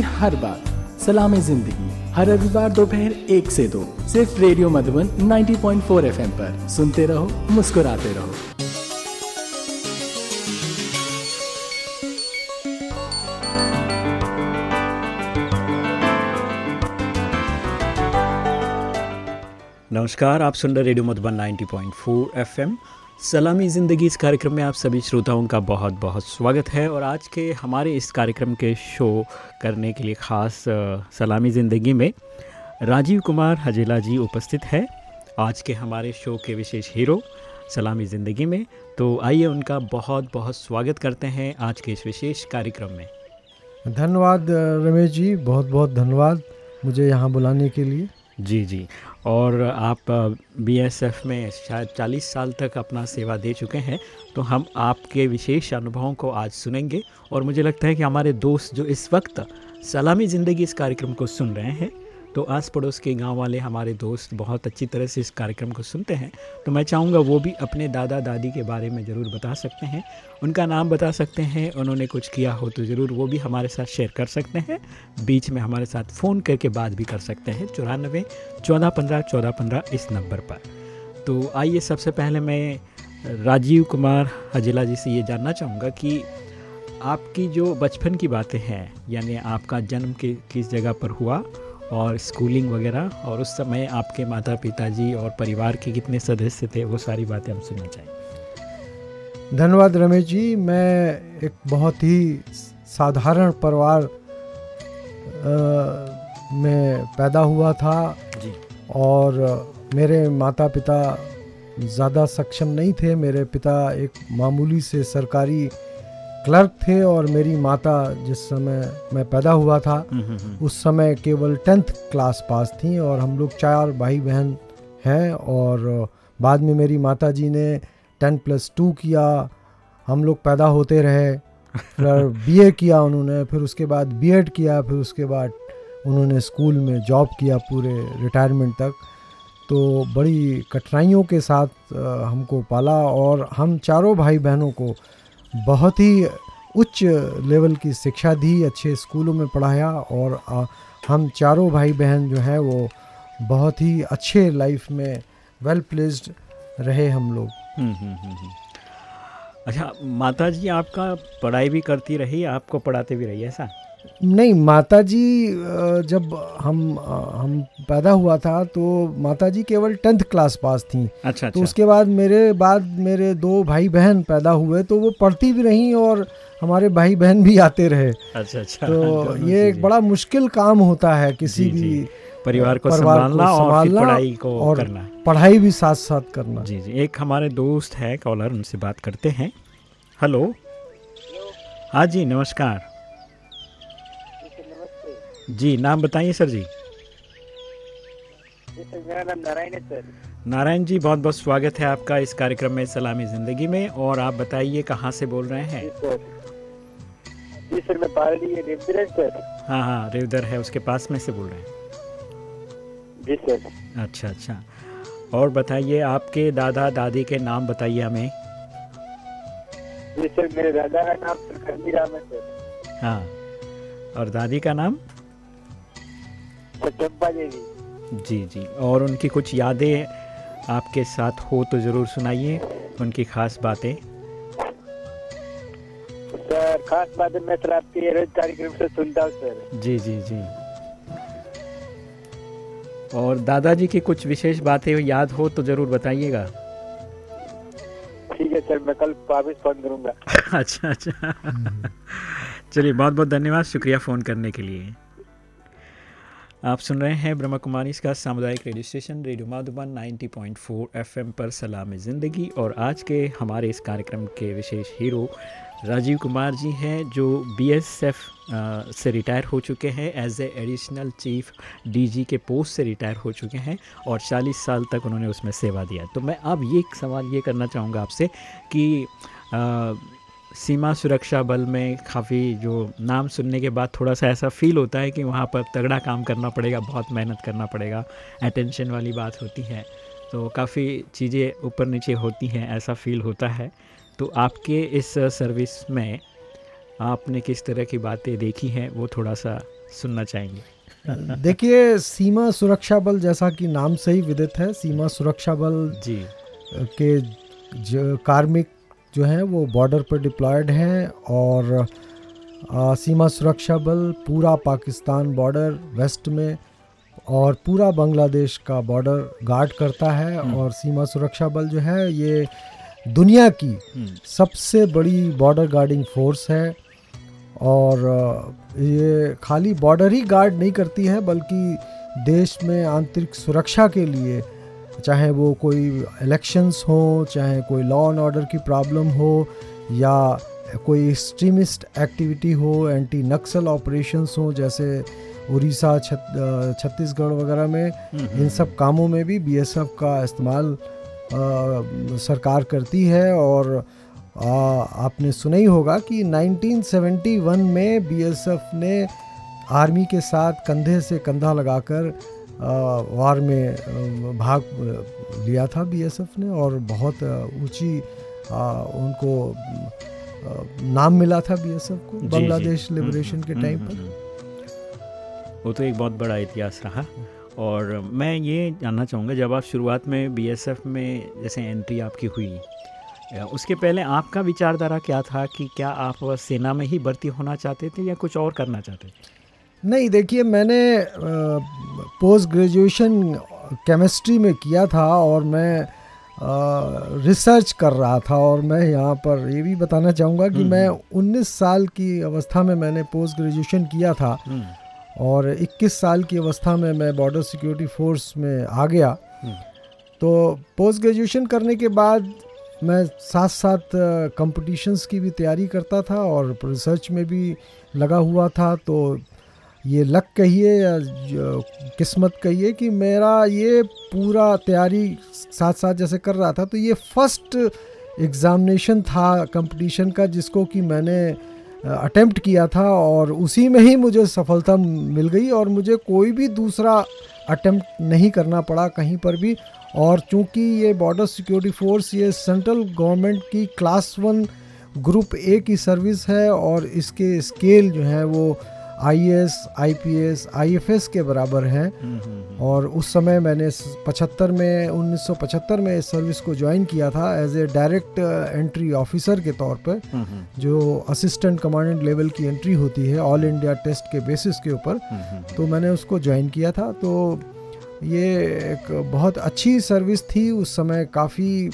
हर बात सलाम ज़िंदगी। हर रविवार दोपहर एक से दो। सिर्फ़ रेडियो मधुबन 90.4 एफएम पर। सुनते रहो, मुस्कुराते रहो। नमस्कार, आप सुन रहे रेडियो मधुबन 90.4 एफएम। सलामी ज़िंदगी इस कार्यक्रम में आप सभी श्रोताओं का बहुत बहुत स्वागत है और आज के हमारे इस कार्यक्रम के शो करने के लिए ख़ास सलामी ज़िंदगी में राजीव कुमार हजेला जी उपस्थित है। आज के हमारे शो के विशेष हीरो सलामी ज़िंदगी में। तो आइए उनका बहुत बहुत स्वागत करते हैं आज के इस विशेष कार्यक्रम में। धन्यवाद रमेश जी, बहुत बहुत धन्यवाद मुझे यहाँ बुलाने के लिए। जी जी। और आप बीएसएफ में शायद 40 साल तक अपना सेवा दे चुके हैं तो हम आपके विशेष अनुभवों को आज सुनेंगे। और मुझे लगता है कि हमारे दोस्त जो इस वक्त सलामी ज़िंदगी इस कार्यक्रम को सुन रहे हैं तो आस पड़ोस के गाँव वाले हमारे दोस्त बहुत अच्छी तरह से इस कार्यक्रम को सुनते हैं। तो मैं चाहूँगा वो भी अपने दादा दादी के बारे में ज़रूर बता सकते हैं। उनका नाम बता सकते हैं, उन्होंने कुछ किया हो तो ज़रूर वो भी हमारे साथ शेयर कर सकते हैं। बीच में हमारे साथ फ़ोन करके बात भी कर सकते हैं। चौरानबे चौदह पंद्रह चौदह पंद्रह इस नंबर पर। तो आइए सबसे पहले मैं राजीव कुमार हजिला जी से ये जानना चाहूँगा कि आपकी जो बचपन की बातें हैं, यानी आपका जन्म के, किस जगह पर हुआ और स्कूलिंग वगैरह और उस समय आपके माता पिताजी और परिवार के कितने सदस्य थे वो सारी बातें हम सुनना चाहेंगे। धन्यवाद रमेश जी। मैं एक बहुत ही साधारण परिवार में पैदा हुआ था जी। और मेरे माता पिता ज़्यादा सक्षम नहीं थे। मेरे पिता एक मामूली से सरकारी क्लर्क थे और मेरी माता जिस समय मैं पैदा हुआ था हम्म, हम्म, हम्म। उस समय केवल टेंथ क्लास पास थी और हम लोग चार भाई बहन हैं और बाद में मेरी माता जी ने टेन प्लस टू किया हम लोग पैदा होते रहे फिर बीए किया उन्होंने फिर उसके बाद बीएड किया फिर उसके बाद उन्होंने स्कूल में जॉब किया पूरे रिटायरमेंट तक तो बड़ी कठिनाइयों के साथ हमको पाला और हम चारों भाई बहनों को बहुत ही उच्च लेवल की शिक्षा दी अच्छे स्कूलों में पढ़ाया और हम चारों भाई बहन जो हैं वो बहुत ही अच्छे लाइफ में वेल प्लेस्ड रहे हम लोग। हम्म, हम्म, हम्म, अच्छा माता जी आपका पढ़ाई भी करती रही आपको पढ़ाते भी रही ऐसा? नहीं माता जी जब हम हम पैदा हुआ था तो माता जी केवल टेंथ क्लास पास थी। अच्छा, तो अच्छा। उसके बाद मेरे बाद मेरे दो भाई बहन पैदा हुए तो वो पढ़ती भी रहीं और हमारे भाई बहन भी आते रहे। अच्छा अच्छा। तो ये एक बड़ा मुश्किल काम होता है किसी जी, भी जी। परिवार को संभालना और पढ़ाई को और करना। पढ़ाई भी साथ साथ करना। जी जी। एक हमारे दोस्त है कॉलर उनसे बात करते हैं। हेलो। हाँ जी नमस्कार। जी नाम बताइए सर जी। मेरा नाम नारायण है सर। नारायण जी बहुत बहुत स्वागत है आपका इस कार्यक्रम में सलामी ज़िंदगी में और आप बताइए कहाँ से बोल रहे हैं? जी सर। मैं रेवदर है सर। हाँ हाँ रेवदर है उसके पास में से बोल रहे हैं। जी सर। अच्छा अच्छा। और बताइए आपके दादा दादी के नाम बताइए हमें। जी सर मेरे दादा का नाम सर। हाँ। और दादी का नाम? चंपा देवी। जी जी। और उनकी कुछ यादें आपके साथ हो तो ज़रूर सुनाइए उनकी खास बातें। सर खास बातें मैं सर आपके रोज कार्यक्रम से सुनता हूँ सर। जी जी जी। और दादाजी की कुछ विशेष बातें याद हो तो ज़रूर बताइएगा। ठीक है सर मैं कल वापस फ़ोन करूँगा। अच्छा अच्छा। चलिए बहुत बहुत धन्यवाद शुक्रिया फ़ोन करने के लिए। आप सुन रहे हैं ब्रह्मा कुमारी इसका सामुदायिक radio station radio Madhuban 90.4 FM पर सलाम ज़िंदगी। और आज के हमारे इस कार्यक्रम के विशेष हीरो राजीव कुमार जी हैं जो बीएसएफ से रिटायर हो चुके हैं as a additional chief DG के पोस्ट से रिटायर हो चुके हैं और 40 साल तक उन्होंने उसमें सेवा दिया। तो मैं अब ये सवाल ये करना चाहूँगा आपसे कि आ, सीमा सुरक्षा बल में काफ़ी जो नाम सुनने के बाद थोड़ा सा ऐसा फील होता है कि वहाँ पर तगड़ा काम करना पड़ेगा बहुत मेहनत करना पड़ेगा अटेंशन वाली बात होती है। तो काफ़ी चीज़ें ऊपर नीचे होती हैं ऐसा फील होता है। तो आपके इस सर्विस में आपने किस तरह की बातें देखी हैं वो थोड़ा सा सुनना चाहेंगे। देखिए सीमा सुरक्षा बल जैसा कि नाम से ही विदित है सीमा सुरक्षा बल जी। के जो कार्मिक जो हैं वो बॉर्डर पर डिप्लॉयड हैं और आ, सीमा सुरक्षा बल पूरा पाकिस्तान बॉर्डर वेस्ट में और पूरा बांग्लादेश का बॉर्डर गार्ड करता है हम्म। और सीमा सुरक्षा बल जो है ये दुनिया की हम्म, सबसे बड़ी बॉर्डर गार्डिंग फोर्स है और ये खाली बॉर्डर ही गार्ड नहीं करती है बल्कि देश में आंतरिक सुरक्षा के लिए चाहे वो कोई इलेक्शंस हो चाहे कोई लॉ एंड ऑर्डर की प्रॉब्लम हो या कोई एक्सट्रीमिस्ट एक्टिविटी हो एंटी नक्सल ऑपरेशंस हो जैसे उड़ीसा छत, छत्तीसगढ़ वगैरह में इन सब कामों में भी बीएसएफ का इस्तेमाल सरकार करती है और आ, आपने सुना ही होगा कि 1971 में बीएसएफ ने आर्मी के साथ कंधे से कंधा लगाकर वार में भाग लिया था बीएसएफ ने और बहुत ऊँची उनको नाम मिला था बीएसएफ को। बांग्लादेश हम्म, लिबरेशन के हम्म, टाइम हम्म, पर हम्म। वो तो एक बहुत बड़ा इतिहास रहा और मैं ये जानना चाहूँगा जब आप शुरुआत में बीएसएफ में जैसे एंट्री आपकी हुई उसके पहले आपका विचारधारा क्या था कि क्या आप सेना में ही भर्ती होना चाहते थे या कुछ और करना चाहते थे नहीं देखिए मैंने पोस्ट ग्रेजुएशन केमिस्ट्री में किया था और मैं रिसर्च कर रहा था और मैं यहाँ पर ये भी बताना चाहूँगा कि हम्म, मैं 19 साल की अवस्था में मैंने पोस्ट ग्रेजुएशन किया था हम्म, और 21 साल की अवस्था में मैं बॉर्डर सिक्योरिटी फोर्स में आ गया। हम्म, तो पोस्ट ग्रेजुएशन करने के बाद मैं साथ साथ कंपटीशंस की भी तैयारी करता था और रिसर्च में भी लगा हुआ था। तो ये लक कहिए या किस्मत कहिए कि मेरा ये पूरा तैयारी साथ साथ जैसे कर रहा था तो ये फ़र्स्ट एग्ज़ामिनेशन था कंपटीशन का, जिसको कि मैंने अटेम्प्ट किया था और उसी में ही मुझे सफलता मिल गई और मुझे कोई भी दूसरा अटेम्प्ट नहीं करना पड़ा कहीं पर भी। और चूँकि ये बॉर्डर सिक्योरिटी फोर्स ये सेंट्रल गवर्नमेंट की क्लास वन ग्रुप ए की सर्विस है और इसके स्केल जो है वो आई आईपीएस, आईएफएस के बराबर है। हम्म, हम्म, हम्म। और उस समय मैंने पचहत्तर में 1975 में इस सर्विस को ज्वाइन किया था as a direct entry officer के तौर पर जो असिस्टेंट कमांडेंट लेवल की एंट्री होती है ऑल इंडिया टेस्ट के बेसिस के ऊपर। तो मैंने उसको ज्वाइन किया था। तो ये एक बहुत अच्छी सर्विस थी। उस समय काफ़ी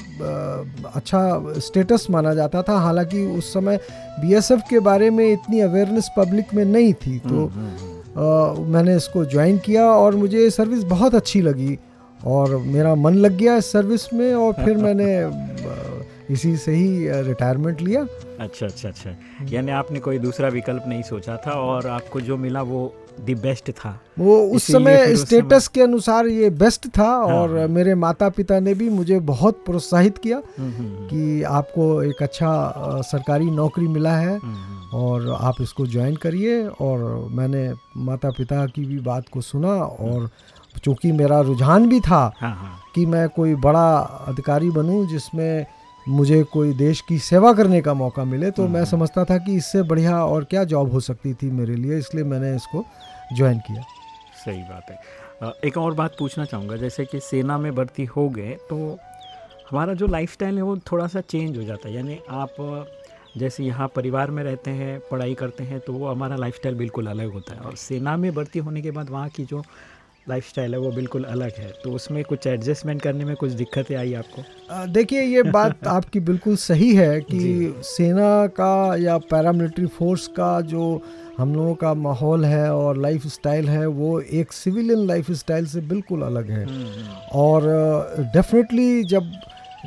अच्छा स्टेटस माना जाता था। हालाँकि उस समय बीएसएफ के बारे में इतनी अवेयरनेस पब्लिक में नहीं थी। तो हम्म, हम्म, हम्म। मैंने इसको ज्वाइन किया और मुझे ये सर्विस बहुत अच्छी लगी। और मेरा मन लग गया इस सर्विस में और फिर मैंने इसी से ही रिटायरमेंट लिया। अच्छा अच्छा अच्छा। यानी आपने कोई दूसरा विकल्प नहीं सोचा था और आपको जो मिला वो दी बेस्ट था। वो उस समय स्टेटस के अनुसार ये बेस्ट था हाँ, और हाँ। मेरे माता पिता ने भी मुझे बहुत प्रोत्साहित किया हम्म, हम्म, हम्म, कि आपको एक अच्छा सरकारी नौकरी मिला है और आप इसको ज्वाइन करिए और मैंने माता पिता की भी बात को सुना और चूँकि मेरा रुझान भी था हाँ हाँ। कि मैं कोई बड़ा अधिकारी बनूं जिसमें मुझे कोई देश की सेवा करने का मौका मिले तो मैं समझता था कि इससे बढ़िया और क्या जॉब हो सकती थी मेरे लिए इसलिए मैंने इसको ज्वाइन किया। सही बात है। एक और बात पूछना चाहूँगा जैसे कि सेना में भर्ती हो गए तो हमारा जो लाइफस्टाइल है वो थोड़ा सा चेंज हो जाता है। यानी आप जैसे यहाँ परिवार में रहते हैं पढ़ाई करते हैं तो वो हमारा लाइफस्टाइल बिल्कुल अलग होता है। और सेना में भर्ती होने के बाद वहाँ की जो लाइफस्टाइल है वो बिल्कुल अलग है। तो उसमें कुछ एडजस्टमेंट करने में कुछ दिक्कतें आई आपको? देखिए ये बात आपकी बिल्कुल सही है कि सेना का या पैरामिलिट्री फोर्स का जो हम लोगों का माहौल है और लाइफ स्टाइल है वो एक सिविलियन लाइफ स्टाइल से बिल्कुल अलग है। और डेफिनेटली जब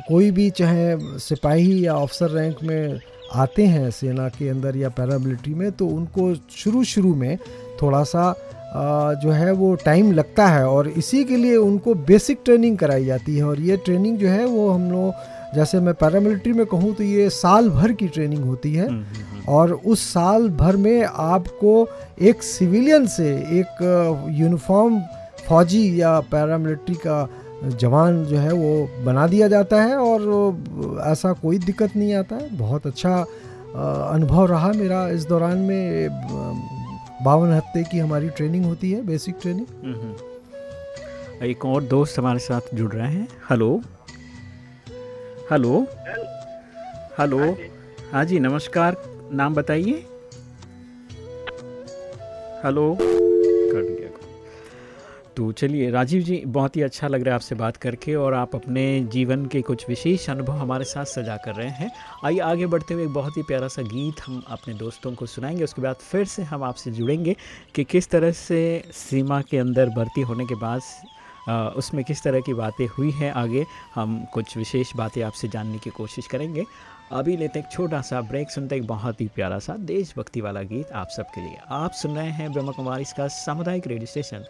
कोई भी चाहे सिपाही या अफसर रैंक में आते हैं सेना के अंदर या पैरामिलिट्री में तो उनको शुरू शुरू में थोड़ा सा जो है वो टाइम लगता है और इसी के लिए उनको बेसिक ट्रेनिंग कराई जाती है और ये ट्रेनिंग जो है वो हम लोग जैसे मैं पैरामिलिट्री में कहूँ तो ये साल भर की ट्रेनिंग होती है हम्म, हम्म, हम्म। और उस साल भर में आपको एक सिविलियन से एक यूनिफॉर्म फौजी या पैरामिलिट्री का जवान जो है वो बना दिया जाता है और ऐसा कोई दिक्कत नहीं आता है बहुत अच्छा अनुभव रहा मेरा इस दौरान में बावन हफ़्ते की हमारी ट्रेनिंग होती है बेसिक ट्रेनिंग एक और दोस्त हमारे साथ जुड़ रहे हैं। हेलो हेलो हेलो हाँ जी। नमस्कार। नाम बताइए। हेलो तो चलिए, राजीव जी, बहुत ही अच्छा लग रहा है आपसे बात करके और आप अपने जीवन के कुछ विशेष अनुभव हमारे साथ सजा कर रहे हैं। आइए, आगे बढ़ते हुए एक बहुत ही प्यारा सा गीत हम अपने दोस्तों को सुनाएँगे। उसके बाद फिर से हम आपसे जुड़ेंगे कि किस तरह से सीमा के अंदर भर्ती होने के बाद उसमें किस तरह की बातें हुई हैं, आगे हम कुछ विशेष बातें आपसे जानने की कोशिश करेंगे। अभी लेते एक छोटा सा ब्रेक, सुनते एक बहुत ही प्यारा सा देशभक्ति वाला गीत आप सबके लिए। आप सुन रहे हैं ब्रह्म कुमारी इसका सामुदायिक radio station.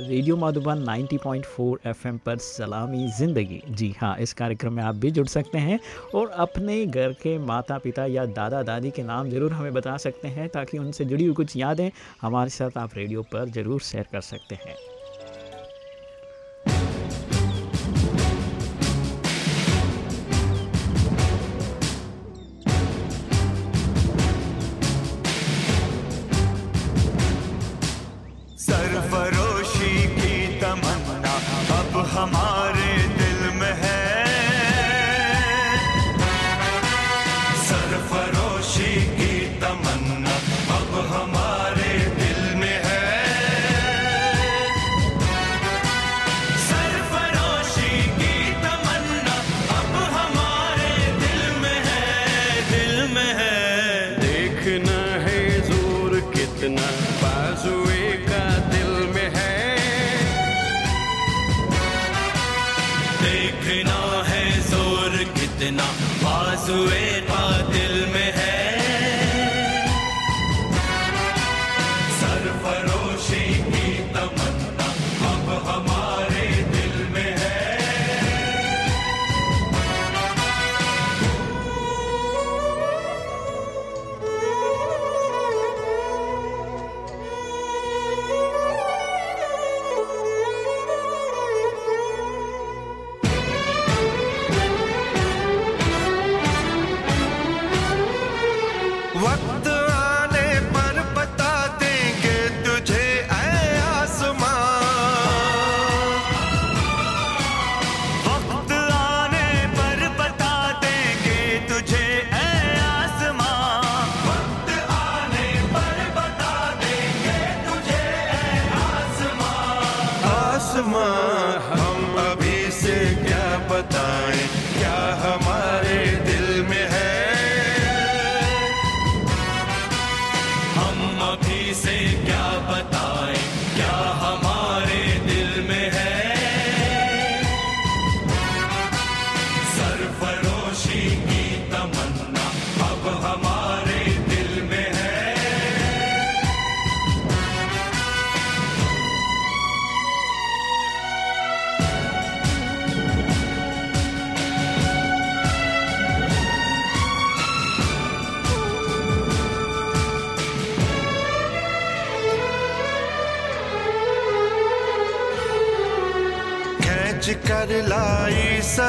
Radio Madhuban 90.4 FM पर सलामी ज़िंदगी। जी हाँ इस कार्यक्रम में आप भी जुड़ सकते हैं और अपने घर के माता पिता या दादा दादी के नाम ज़रूर हमें बता सकते हैं ताकि उनसे जुड़ी हुई कुछ यादें हमारे साथ आप रेडियो पर ज़रूर शेयर कर सकते हैं।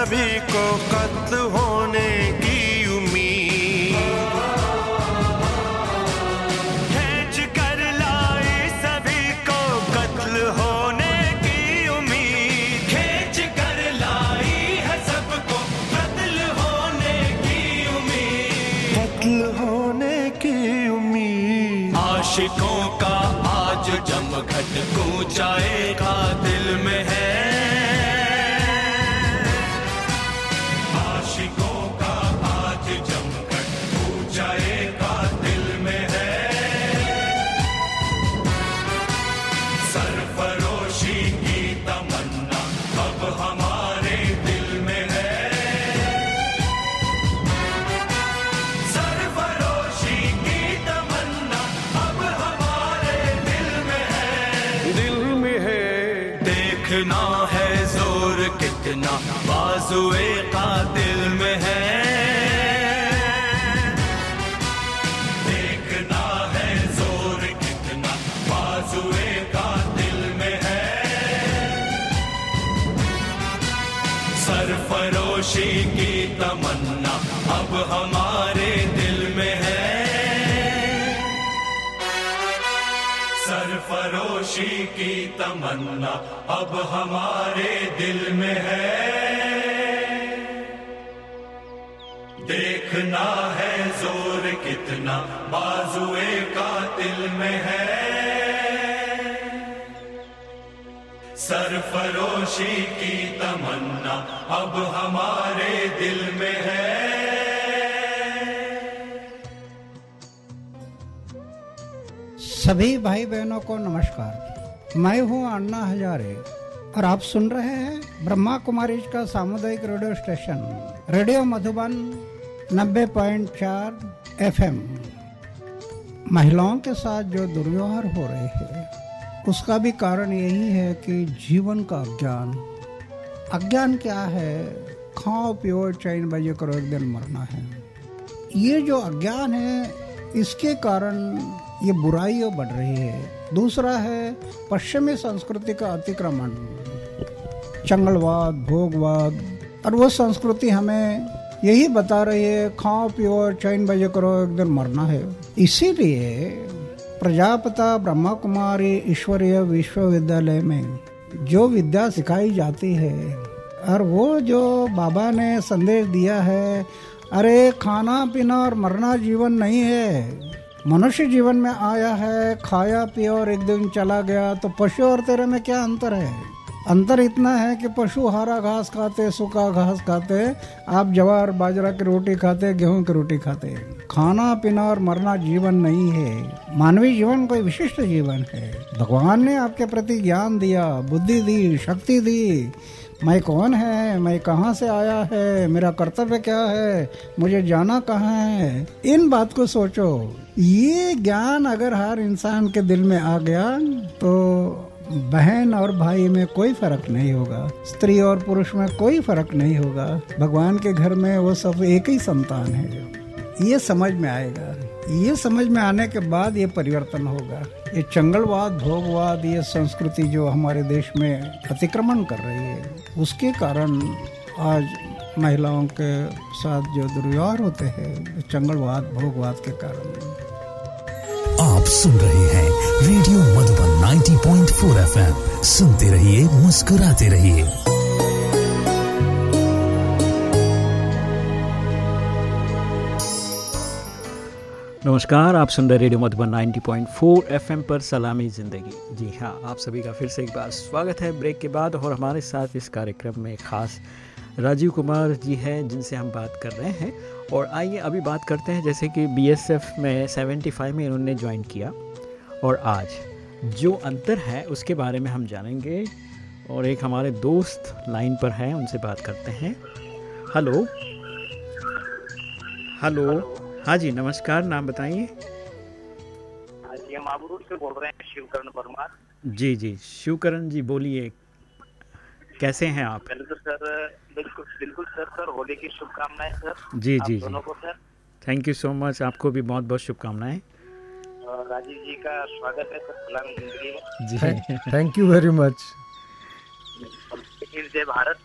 amigo. हमारे दिल में है। सरफरोशी की तमन्ना अब हमारे दिल में है। देखना है ज़ोर कितना बाजुए कातिल में है। सरफरोशी की तमन्ना अब हमारे दिल में है। सभी भाई बहनों को नमस्कार। मैं हूँ अन्ना हजारे और आप सुन रहे हैं ब्रह्मा कुमारी का सामुदायिक radio station, radio Madhuban 90.4 FM. महिलाओं के साथ जो दुर्व्यवहार हो रहे हैं, उसका भी कारण यही है कि जीवन का अज्ञान। अज्ञान क्या है? खाओ, पियो, चैन बजे करो, एक दिन मरना है। ये जो अज्ञान है, इसके कारण ये बुराइयाँ बढ़ रही है। दूसरा है, पश्चिमी संस्कृति का अतिक्रमण। चंगलवाद भोगवाद, और वो संस्कृति हमें यही बता रही है, खाओ, पियो, चैन बजे करो, एक दिन मरना है। इसीलिए प्रजापिता ब्रह्मा कुमारी ईश्वरीय विश्वविद्यालय में जो विद्या सिखाई जाती है, और वो जो बाबा ने संदेश दिया है, अरे खाना पीना और मरना जीवन नहीं है। मनुष्य जीवन में आया है, खाया, पिया और एक दिन चला गया तो पशु और तेरे में क्या अंतर है? अंतर इतना है कि पशु हरा घास खाते, सूखा घास खाते, आप जवार, बाजरा की रोटी खाते, गेहूँ की रोटी खाते। खाना, पीना और मरना जीवन नहीं है। मानवीय जीवन कोई विशिष्ट जीवन है। भगवान ने आपके प्रति ज्ञान दिया, बुद्धि दी, शक्ति दी। मैं कौन है? मैं कहाँ से आया है? मेरा कर्तव्य क्या है? मुझे जाना कहाँ है? इन बात को सोचो। ये ज्ञान अगर हर इंसान के दिल में आ गया तो बहन और भाई में कोई फ़र्क नहीं होगा। स्त्री और पुरुष में कोई फ़र्क नहीं होगा। भगवान के घर में वो सब एक ही संतान है। ये समझ में आएगा। ये समझ में आने के बाद ये परिवर्तन होगा। ये चंगलवाद, भोगवाद, ये संस्कृति जो हमारे देश में अतिक्रमण कर रही है, उसके कारण आज महिलाओं के साथ जो दुर्व्यवहार होते हैं चंगलवाद, भोगवाद के कारण। आप सुन रहे हैं रेडियो मधुबन 90.4 एफएम। सुनते रहिए, मुस्कुराते रहिए। नमस्कार, आप सुन रहे रेडियो मधुबन 90.4 एफएम पर सलामी ज़िंदगी। जी हाँ आप सभी का फिर से एक बार स्वागत है ब्रेक के बाद और हमारे साथ इस कार्यक्रम में खास राजीव कुमार जी हैं, जिनसे हम बात कर रहे हैं। और आइए अभी बात करते हैं, जैसे कि बीएसएफ में 75 में इन्होंने ज्वाइन किया और आज जो अंतर है उसके बारे में हम जानेंगे। और एक हमारे दोस्त लाइन पर हैं, उनसे बात करते हैं। हेलो। हेलो। हाँ जी नमस्कार नाम बताइए। हाँ जी हम आबू रोड से बोल रहे हैं शिवकरण परमार। जी जी शिवकरण जी बोलिए कैसे हैं आप? पहले तो सर बिल्कुल बिल्कुल सर सर होली की शुभकामनाएँ सर। जी जी दोनों को sir. Thank you so much आपको भी बहुत बहुत शुभकामनाएँ। राजीव जी का स्वागत है सर सलाम ज़िंदगी में। जी। थैंक यू वेरी मच जय भारत।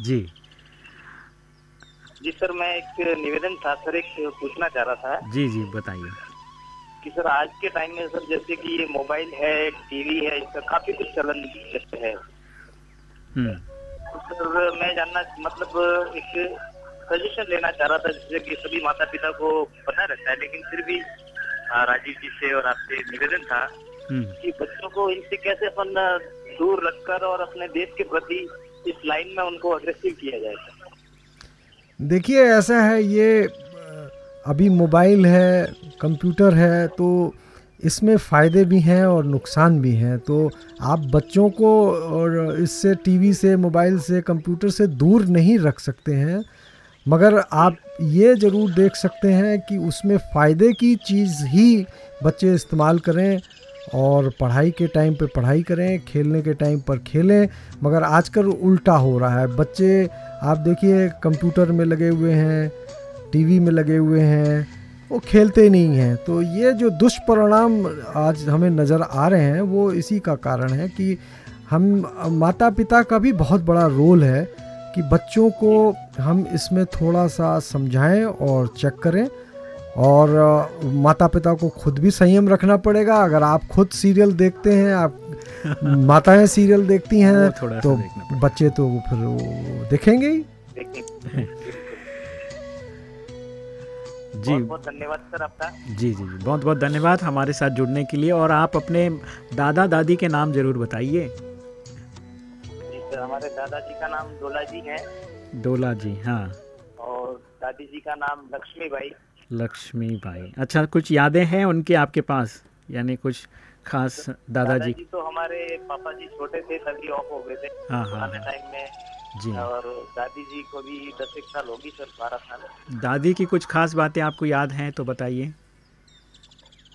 जी। जी सर मैं एक निवेदन था सर एक पूछना चाह रहा था। जी जी बताइए। कि सर आज के टाइम में सर जैसे कि ये मोबाइल है टीवी है इसका काफ़ी कुछ चलन जैसे है। हम्म। तो सर मैं जानना मतलब एक सजेशन लेना चाह रहा था जैसे कि सभी माता पिता को पता रहता है लेकिन फिर भी राजीव जी से और आपसे निवेदन था हम्म। कि बच्चों को इनसे कैसे अपन दूर रखकर और अपने देश के प्रति इस लाइन में उनको अग्रेसिव किया जाए। सर देखिए, ऐसा है, ये अभी मोबाइल है, कंप्यूटर है तो इसमें फ़ायदे भी हैं और नुकसान भी हैं। तो आप बच्चों को और इससे टीवी से, मोबाइल से, कंप्यूटर से दूर नहीं रख सकते हैं। मगर आप ये ज़रूर देख सकते हैं कि उसमें फ़ायदे की चीज़ ही बच्चे इस्तेमाल करें। और पढ़ाई के टाइम पे पढ़ाई करें, खेलने के टाइम पर खेलें, मगर आजकल उल्टा हो रहा है। बच्चे, आप देखिए, कंप्यूटर में लगे हुए हैं, टीवी में लगे हुए हैं, वो खेलते नहीं हैं। तो ये जो दुष्परिणाम आज हमें नज़र आ रहे हैं, वो इसी का कारण है कि हम माता पिता का भी बहुत बड़ा रोल है कि बच्चों को हम इसमें थोड़ा सा समझाएँ और चेक करें। और माता पिता को खुद भी संयम रखना पड़ेगा। अगर आप खुद सीरियल देखते हैं आप माताएँ सीरियल देखती हैं तो बच्चे तो फिर वो देखेंगे ही। जी। बहुत बहुत धन्यवाद सर आपका। जी जी जी। बहुत बहुत धन्यवाद हमारे साथ जुड़ने के लिए और आप अपने दादा दादी के नाम ज़रूर बताइए। जी सर हमारे दादाजी का नाम डोला जी है। डोला जी हाँ। और दादी जी का नाम लक्ष्मी बाई लक्ष्मी भाई अच्छा कुछ यादें हैं उनके आपके पास? यानी कुछ खास दादाजी? दादाजी तो हमारे पापा जी छोटे थे तभी ऑफ़ हो गए थे। हाँ हाँ हाँ, टाइम में। जी। और दादी जी को भी दस एक साल होगी सर बारह साल। दादी की कुछ खास बातें आपको याद हैं तो बताइए।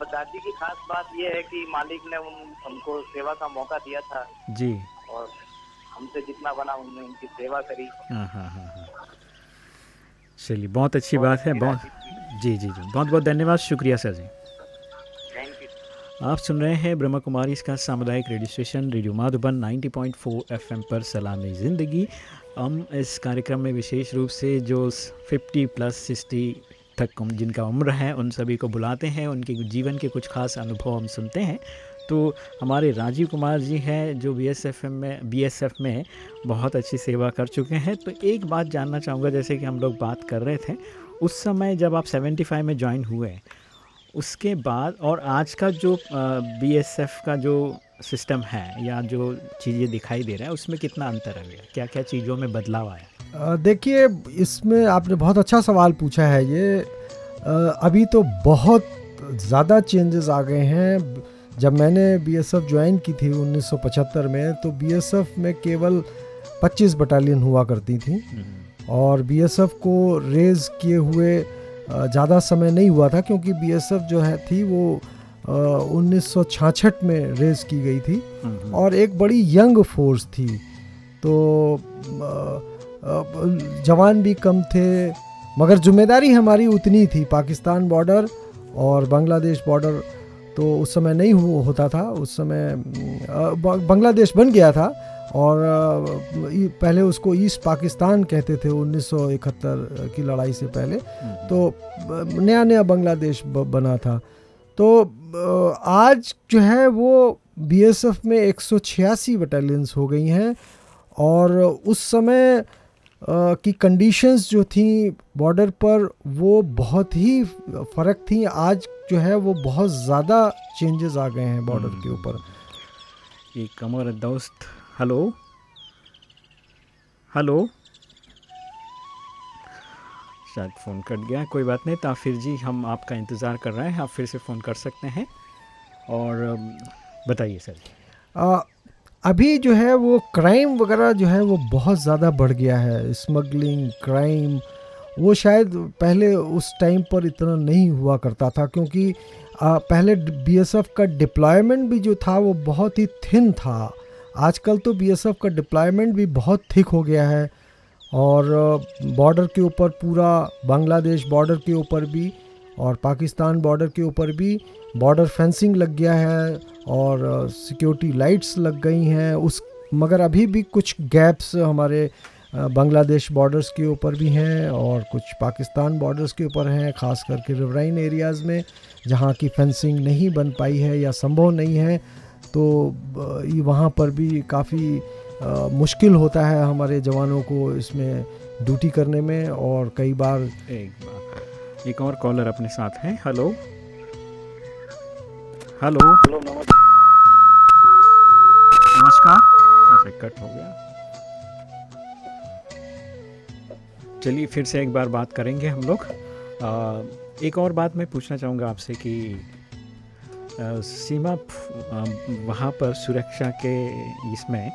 दादी की खास बात यह है कि मालिक ने उन हमको सेवा का मौका दिया था। जी। और हमसे जितना बना उन्होंने उनकी सेवा करी। हाँ हाँ हाँ हाँ। चलिए बहुत अच्छी बात है बहुत जी जी जी। बहुत बहुत धन्यवाद। शुक्रिया सर जी। आप सुन रहे हैं ब्रह्मा कुमारी इसका सामुदायिक radio station radio Madhuban 90.4 FM पर सलामी ज़िंदगी। हम इस कार्यक्रम में विशेष रूप से जो 50 प्लस 60 तक जिनका उम्र है उन सभी को बुलाते हैं। उनके जीवन के कुछ खास अनुभव हम सुनते हैं। तो हमारे राजीव कुमार जी हैं जो बी में बीएसएफ में बहुत अच्छी सेवा कर चुके हैं। तो एक बात जानना चाहूँगा जैसे कि हम लोग बात कर रहे थे उस समय जब आप 75 में ज्वाइन हुए उसके बाद और आज का जो बीएसएफ का जो सिस्टम है या जो चीज़ें दिखाई दे रहा है उसमें कितना अंतर आ गया क्या क्या चीज़ों में बदलाव आया? देखिए इसमें आपने बहुत अच्छा सवाल पूछा है ये। अ, अभी तो बहुत ज़्यादा चेंजेस आ गए हैं। जब मैंने बीएसएफ ज्वाइन की थी 1975 में तो बीएसएफ में केवल 25 बटालियन हुआ करती थी। और बीएसएफ को रेज किए हुए ज़्यादा समय नहीं हुआ था क्योंकि बीएसएफ जो है थी वो उन्नीस में रेज की गई थी। और एक बड़ी यंग फोर्स थी। तो जवान भी कम थे मगर ज़िम्मेदारी हमारी उतनी थी। पाकिस्तान बॉर्डर और बांग्लादेश बॉर्डर तो उस समय नहीं हु- होता था। उस समय बांग्लादेश बन गया था। और पहले उसको ईस्ट पाकिस्तान कहते थे 1971 की लड़ाई से पहले। तो नया नया बांग्लादेश बना था। तो आज जो है वो बीएसएफ में 186 बटालियंस हो गई हैं और उस समय की कंडीशंस जो थी बॉर्डर पर वो बहुत ही फ़र्क थी। आज जो है वो बहुत ज़्यादा चेंजेस आ गए हैं बॉर्डर के ऊपर। एक हमारा दोस्त हेलो हेलो शायद फ़ोन कट गया कोई बात नहीं। तो फिर जी हम आपका इंतज़ार कर रहे हैं। आप फिर से फ़ोन कर सकते हैं। और बताइए सर। अभी जो है वो क्राइम वगैरह जो है वो बहुत ज़्यादा बढ़ गया है। स्मगलिंग क्राइम वो शायद पहले उस टाइम पर इतना नहीं हुआ करता था। क्योंकि अ, पहले बीएसएफ का डिप्लॉयमेंट भी जो था वो बहुत ही थिन था। आजकल तो बीएसएफ का डिप्लॉयमेंट भी बहुत थिक हो गया है और बॉर्डर के ऊपर पूरा बांग्लादेश बॉर्डर के ऊपर भी और पाकिस्तान बॉर्डर के ऊपर भी बॉर्डर फेंसिंग लग गया है और सिक्योरिटी लाइट्स लग गई हैं। उस, मगर अभी भी कुछ गैप्स हमारे बांग्लादेश बॉर्डर्स के ऊपर भी हैं और कुछ पाकिस्तान बॉर्डर्स के ऊपर हैं ख़ास करके रिवराइन एरियाज़ में, जहाँ की फेंसिंग नहीं बन पाई है या संभव नहीं है। तो ये वहाँ पर भी काफ़ी मुश्किल होता है हमारे जवानों को इसमें ड्यूटी करने में और कई बार एक बार एक और कॉलर अपने साथ हैं। हेलो हेलो हेलो नमस्कार। अच्छा कट हो गया। चलिए फिर से एक बार बात करेंगे हम लोग। एक और बात मैं पूछना चाहूँगा आपसे कि सीमा वहाँ पर सुरक्षा के इसमें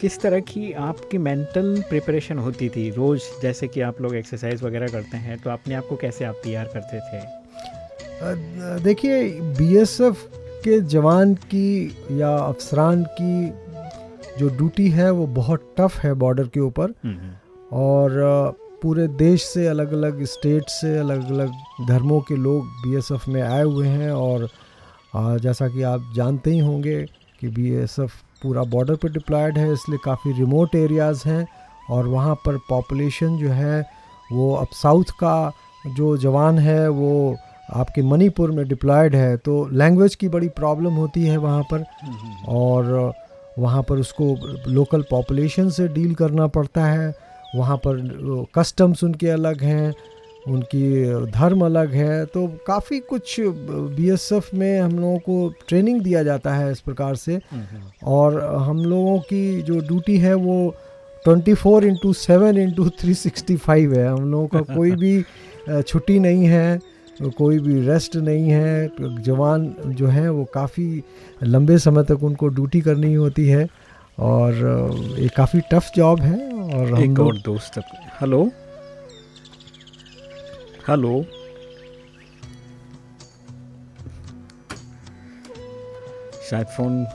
किस तरह की आपकी मेंटल प्रिपरेशन होती थी रोज़? जैसे कि आप लोग एक्सरसाइज वगैरह करते हैं तो अपने आप को कैसे आप तैयार करते थे? देखिए बीएसएफ के जवान की या अफसरान की जो ड्यूटी है वो बहुत टफ है बॉर्डर के ऊपर। और अ, पूरे देश से अलग अलग स्टेट से अलग अलग धर्मों के लोग बीएसएफ में आए हुए हैं और जैसा कि आप जानते ही होंगे कि बीएसएफ पूरा बॉर्डर पर डिप्लॉयड है इसलिए काफ़ी रिमोट एरियाज़ हैं और वहाँ पर पॉपुलेशन जो है वो अब साउथ का जो जवान है वो आपके मणिपुर में डिप्लॉयड है तो लैंग्वेज की बड़ी प्रॉब्लम होती है वहाँ पर और वहाँ पर उसको लोकल पॉपुलेशन से डील करना पड़ता है। वहाँ पर कस्टम्स उनके अलग हैं उनकी धर्म अलग है तो काफ़ी कुछ बीएसएफ में हम लोगों को ट्रेनिंग दिया जाता है इस प्रकार से। और हम लोगों की जो ड्यूटी है वो 24 four into seven into three है। हम लोगों का कोई भी छुट्टी नहीं है कोई भी रेस्ट नहीं है जवान जो हैं वो काफ़ी लंबे समय तक उनको ड्यूटी करनी होती है। और ये काफ़ी टफ जॉब है और हम एक और दोस्त हेलो हेलो शायद फ़ोन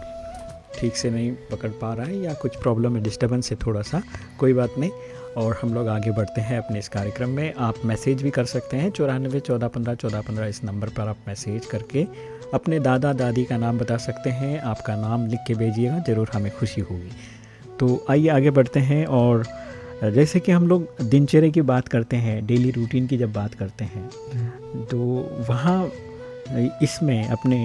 ठीक से नहीं पकड़ पा रहा है या कुछ प्रॉब्लम है डिस्टर्बेंस है थोड़ा सा कोई बात नहीं। और हम लोग आगे बढ़ते हैं अपने इस कार्यक्रम में। आप मैसेज भी कर सकते हैं चौरानवे चौदह पंद्रह चौदह पंद्रह इस नंबर पर आप मैसेज करके अपने दादा दादी का नाम बता सकते हैं आपका नाम लिख के भेजिएगा ज़रूर हमें खुशी होगी। तो आइए आगे बढ़ते हैं और जैसे कि हम लोग दिनचर्या की बात करते हैं डेली रूटीन की जब बात करते हैं तो वहाँ इसमें अपने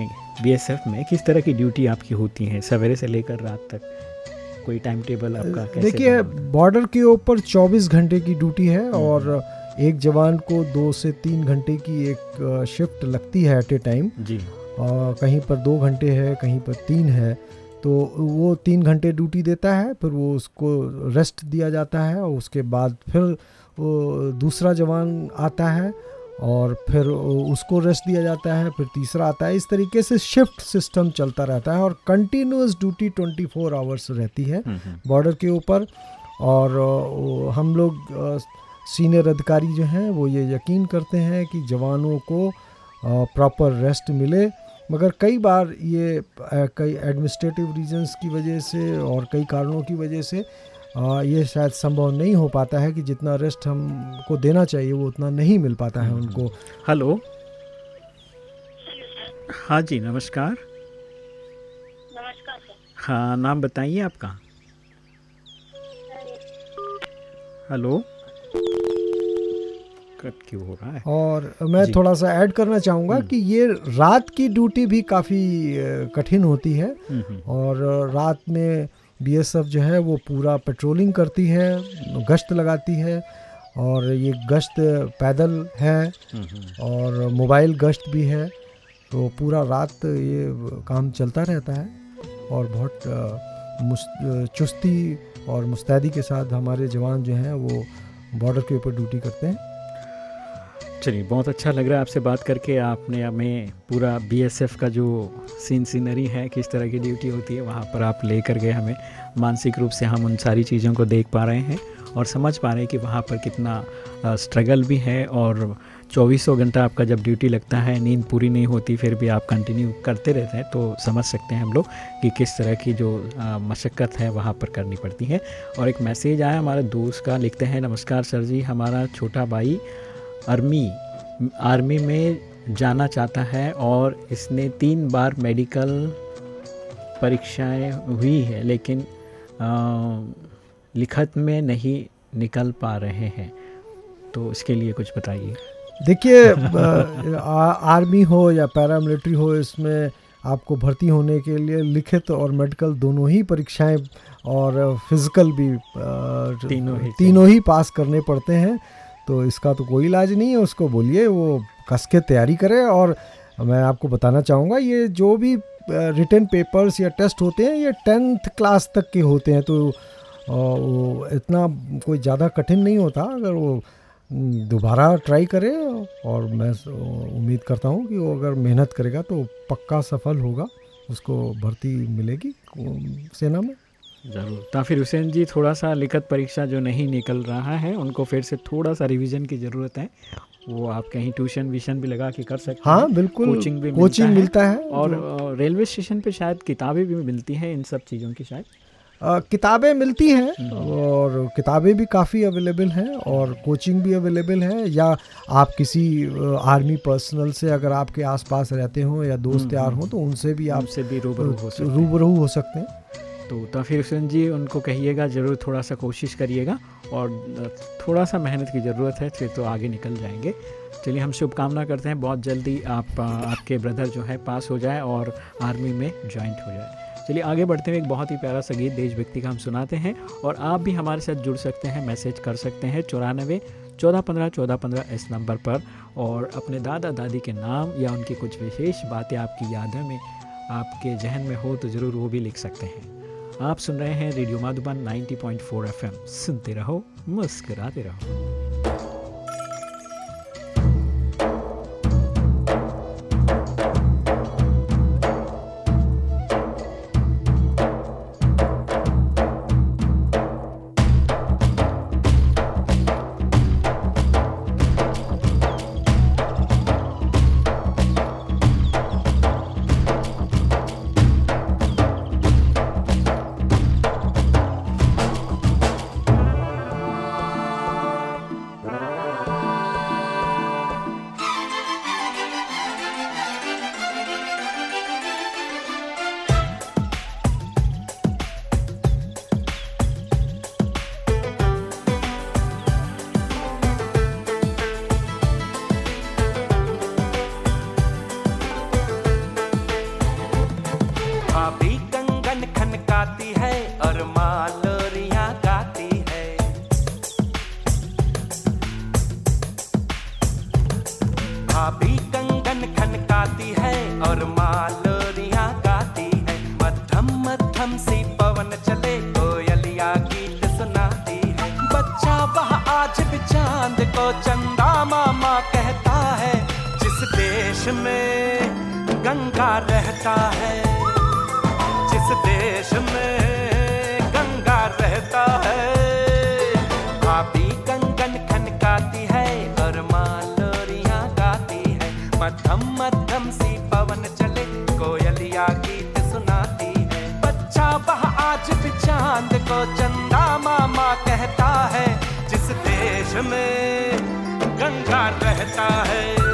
बीएसएफ में किस तरह की ड्यूटी आपकी होती है? सवेरे से लेकर रात तक कोई टाइम टेबल आपका कैसे देखिए बॉर्डर के ऊपर 24 घंटे की ड्यूटी है और एक जवान को दो से तीन घंटे की एक शिफ्ट लगती है एट ए टाइम। जी। कहीं पर दो घंटे है कहीं पर तीन है तो वो तीन घंटे ड्यूटी देता है फिर वो उसको रेस्ट दिया जाता है और उसके बाद फिर वो दूसरा जवान आता है और फिर उसको रेस्ट दिया जाता है फिर तीसरा आता है। इस तरीके से शिफ्ट सिस्टम चलता रहता है और कंटिन्यूस ड्यूटी 24 फोर आवर्स रहती है हम्म, हम्म, बॉर्डर के ऊपर। और हम लोग सीनियर अधिकारी जो हैं वो ये यकीन करते हैं कि जवानों को प्रॉपर रेस्ट मिले मगर कई बार ये कई एडमिनिस्ट्रेटिव रीजंस की वजह से और कई कारणों की वजह से ये शायद संभव नहीं हो पाता है कि जितना रेस्ट हमको देना चाहिए वो उतना नहीं मिल पाता है उनको। हेलो। हाँ जी नमस्कार। नमस्कार हाँ नाम बताइए आपका। हेलो। कट क्यों हो रहा है? और मैं थोड़ा सा ऐड करना चाहूँगा हम्म। कि ये रात की ड्यूटी भी काफ़ी कठिन होती है। हम्म, हम्म, और रात में बीएसएफ जो है वो पूरा पेट्रोलिंग करती है गश्त लगाती है और ये गश्त पैदल है। और मोबाइल गश्त भी है। तो पूरा रात ये काम चलता रहता है और बहुत चुस्ती और मुस्तैदी के साथ हमारे जवान जो हैं वो बॉर्डर के ऊपर ड्यूटी करते हैं। चलिए, बहुत अच्छा लग रहा है आपसे बात करके। आपने हमें पूरा बीएसएफ का जो सीन सीनरी है, किस तरह की ड्यूटी होती है, वहाँ पर आप ले कर गए हमें। मानसिक रूप से हम उन सारी चीज़ों को देख पा रहे हैं और समझ पा रहे हैं कि वहाँ पर कितना स्ट्रगल भी है और चौबीसों घंटा आपका जब ड्यूटी लगता है, नींद पूरी नहीं होती, फिर भी आप कंटिन्यू करते रहते हैं तो समझ सकते हैं हम लोग कि किस तरह की जो मशक्क़त है वहाँ पर करनी पड़ती है। और एक मैसेज आया हमारे दोस्त का, लिखते हैं, नमस्कार सर जी, हमारा छोटा भाई आर्मी आर्मी में जाना चाहता है और इसने तीन बार मेडिकल परीक्षाएँ हुई है लेकिन अ, लिखत में नहीं निकल पा रहे हैं। तो इसके लिए कुछ बताइए। देखिए आर्मी हो या पैरामिलिट्री हो इसमें आपको भर्ती होने के लिए लिखित और मेडिकल दोनों ही परीक्षाएँ और फ़िज़िकल भी तीनों ही तीनों ही पास करने पड़ते हैं। तो इसका तो कोई इलाज नहीं है, उसको बोलिए, वो कस के तैयारी करे। और मैं आपको बताना चाहूँगा, ये जो भी रिटर्न पेपर्स या टेस्ट होते हैं, ये टेंथ क्लास तक के होते हैं। तो वो इतना कोई ज़्यादा कठिन नहीं होता, अगर वो दोबारा ट्राई करे। और मैं उम्मीद करता हूँ कि वो अगर मेहनत करेगा तो पक्का सफल होगा, उसको भर्ती मिलेगी सेना में। ज़रूर। ताफिर हुसैन जी थोड़ा सा लिखत परीक्षा जो नहीं निकल रहा है उनको फिर से थोड़ा सा रिवीजन की ज़रूरत है। वो आप कहीं ट्यूशन विशन भी लगा के कर सकते हाँ। हैं बिल्कुल। कोचिंग भी कोचिंग मिलता है। मिलता है। और रेलवे स्टेशन पे शायद किताबें भी मिलती हैं इन सब चीज़ों की शायद। किताबें मिलती हैं हम्म। और किताबें भी काफ़ी अवेलेबल हैं और कोचिंग भी अवेलेबल है। या आप किसी आर्मी पर्सनल से अगर आपके आसपास रहते हो या दोस्त हम्म, यार हम्म। हो तो उनसे भी आप आपसे भी रूबरू हो सकते रूबरू हो सकते हैं। तो तफीर जी उनको कहिएगा, ज़रूर थोड़ा सा कोशिश करिएगा और थोड़ा सा मेहनत की ज़रूरत है, फिर तो आगे निकल जाएँगे। चलिए हम शुभकामना करते हैं, बहुत जल्दी आप आपके ब्रदर जो है पास हो जाए और आर्मी में ज्वाइंट हो जाए। चलिए आगे बढ़ते हुए एक बहुत ही प्यारा सा गीत देशभक्ति का हम सुनाते हैं और आप भी हमारे साथ जुड़ सकते हैं, मैसेज कर सकते हैं, चौरानवे, चौदह पंद्रह चौदह पंद्रह इस नंबर पर और अपने दादा दादी के नाम या उनकी कुछ विशेष बातें आपकी यादों में, आपके जहन में हो तो ज़रूर वो भी लिख सकते हैं। आप सुन रहे हैं रेडियो माधुबन 90.4 एफएम। सुनते रहो मुस्कुराते रहो। देश में गंगा रहता है। जिस देश में गंगा रहता है। भाभी कंगन खनकाती है, और माँ लोरिया गाती है। मध्यम मध्यम सी पवन चले, कोयलिया गीत सुनाती है। बच्चा वह आज भी चाँद को चंदा मामा कहता है। जिस देश में गंगा रहता है।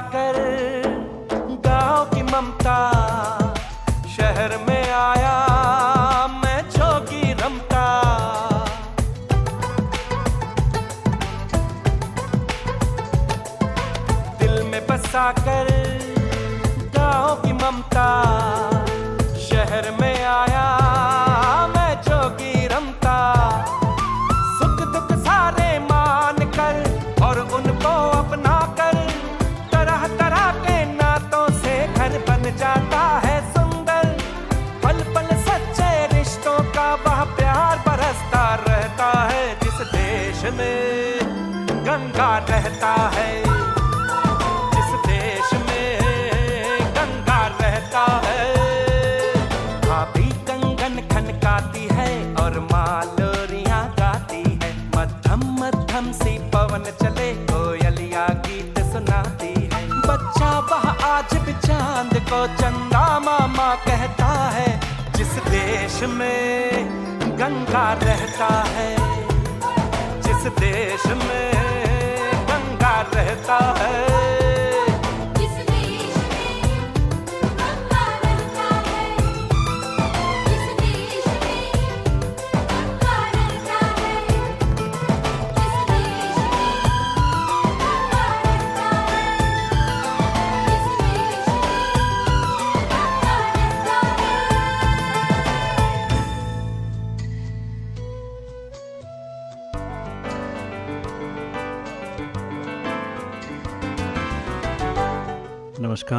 कर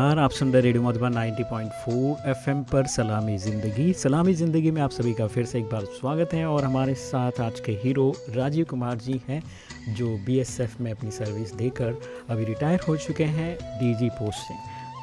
नमस्कार, आप सुन रहे रेडियो मधुबन 90.4 एफएम पर सलामी ज़िंदगी। सलामी ज़िंदगी में आप सभी का फिर से एक बार स्वागत है और हमारे साथ आज के हीरो राजीव कुमार जी हैं, जो बीएसएफ में अपनी सर्विस देकर अभी रिटायर हो चुके हैं डीजी पोस्ट से।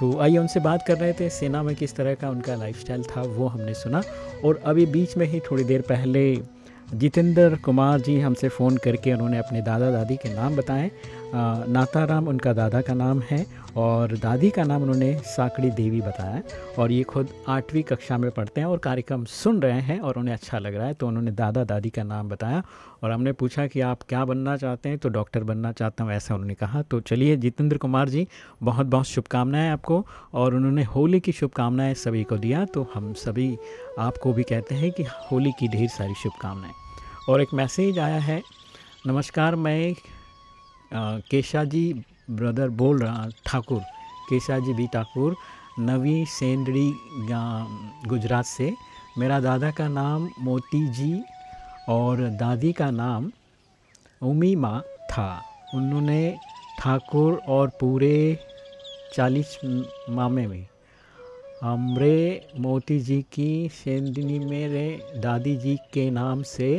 तो आइए उनसे बात कर रहे थे, सेना में किस तरह का उनका लाइफस्टाइल था, वो हमने सुना। और अभी बीच में ही थोड़ी देर पहले जितेंद्र कुमार जी हमसे फ़ोन करके उन्होंने अपने दादा दादी के नाम बताएँ। नाताराम, उनका दादा का नाम है और दादी का नाम उन्होंने साकड़ी देवी बताया और ये खुद आठवीं कक्षा में पढ़ते हैं और कार्यक्रम सुन रहे हैं और उन्हें अच्छा लग रहा है तो उन्होंने दादा, दादी का नाम बताया और हमने पूछा कि आप क्या बनना चाहते हैं तो डॉक्टर बनना चाहता हूँ, ऐसा उन्होंने कहा। तो चलिए, जितेंद्र कुमार जी, बहुत बहुत शुभकामनाएँ आपको और उन्होंने होली की शुभकामनाएँ सभी को दिया तो हम सभी आपको भी कहते हैं कि होली की ढेर सारी शुभकामनाएँ। और एक मैसेज आया है, नमस्कार, मैं अ, केशा जी ब्रदर बोल रहा ठाकुर केशा जी बी ठाकुर नवी सेंडरी गुजरात से। मेरा दादा का नाम मोती जी और दादी का नाम उमी माँ था। उन्होंने ठाकुर और पूरे चालीस मामे में हमरे मोती जी की सेंदनी मेरे दादी जी के नाम से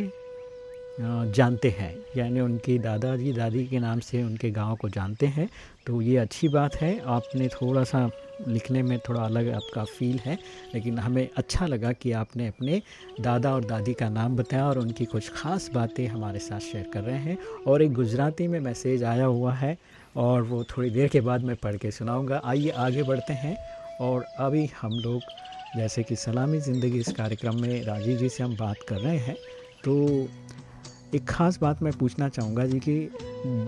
जानते हैं। यानी उनके दादाजी, दादी के नाम से उनके गाँव को जानते हैं। तो ये अच्छी बात है। आपने थोड़ा सा लिखने में थोड़ा अलग आपका फील है, लेकिन हमें अच्छा लगा कि आपने अपने दादा और दादी का नाम बताया और उनकी कुछ ख़ास बातें हमारे साथ शेयर कर रहे हैं। और एक गुजराती में मैसेज आया हुआ है और वो थोड़ी देर के बाद मैं पढ़ के सुनाऊँगा। आइए, आगे बढ़ते हैं। और अभी हम लोग, जैसे कि सलामी ज़िंदगी इस कार्यक्रम में राजीव जी से हम बात कर रहे हैं तो एक ख़ास बात मैं पूछना चाहूँगा जी कि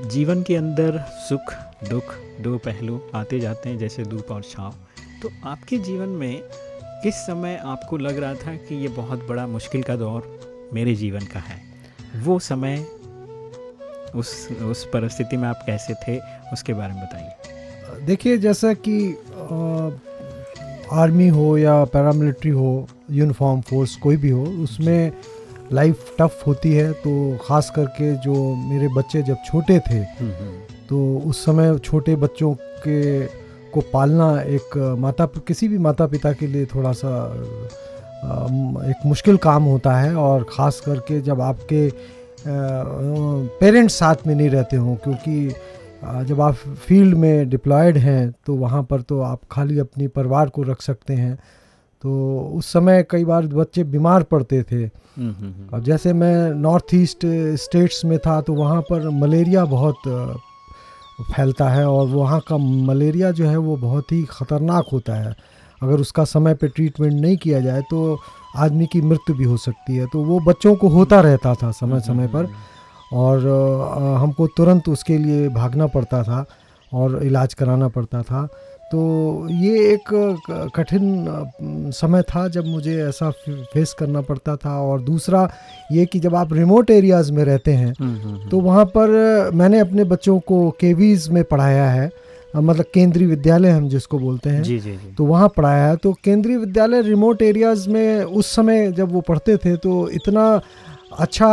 जीवन के अंदर सुख, दुख, दो पहलू आते जाते हैं, जैसे धूप और छाँव। तो आपके जीवन में किस समय आपको लग रहा था कि ये बहुत बड़ा मुश्किल का दौर मेरे जीवन का है? वो समय, उस उस परिस्थिति में आप कैसे थे, उसके बारे में बताइए। देखिए, जैसा कि आर्मी हो या पैरामिलिट्री हो, यूनिफॉर्म फोर्स कोई भी हो, उसमें लाइफ टफ होती है तो ख़ास करके जो मेरे बच्चे जब छोटे थे तो उस समय छोटे बच्चों के को पालना एक माता किसी भी माता पिता के लिए थोड़ा सा एक मुश्किल काम होता है और ख़ास करके जब आपके पेरेंट्स साथ में नहीं रहते हों क्योंकि जब आप फ़ील्ड में डिप्लॉयड हैं तो वहाँ पर तो आप खाली अपनी परिवार को रख सकते हैं। तो उस समय कई बार बच्चे बीमार पड़ते थे। अब जैसे मैं नॉर्थ ईस्ट स्टेट्स में था तो वहाँ पर मलेरिया बहुत फैलता है और वहाँ का मलेरिया जो है वो बहुत ही ख़तरनाक होता है। अगर उसका समय पे ट्रीटमेंट नहीं किया जाए तो आदमी की मृत्यु भी हो सकती है। तो वो बच्चों को होता रहता था समय समय पर और हमको तुरंत उसके लिए भागना पड़ता था और इलाज कराना पड़ता था। तो ये एक कठिन समय था जब मुझे ऐसा फेस करना पड़ता था। और दूसरा ये कि जब आप रिमोट एरियाज़ में रहते हैं तो वहाँ पर मैंने अपने बच्चों को केवीज़ में पढ़ाया है। मतलब केंद्रीय विद्यालय हम जिसको बोलते हैं। जी जी जी। तो वहाँ पढ़ाया है। तो केंद्रीय विद्यालय रिमोट एरियाज़ में उस समय जब वो पढ़ते थे तो इतना अच्छा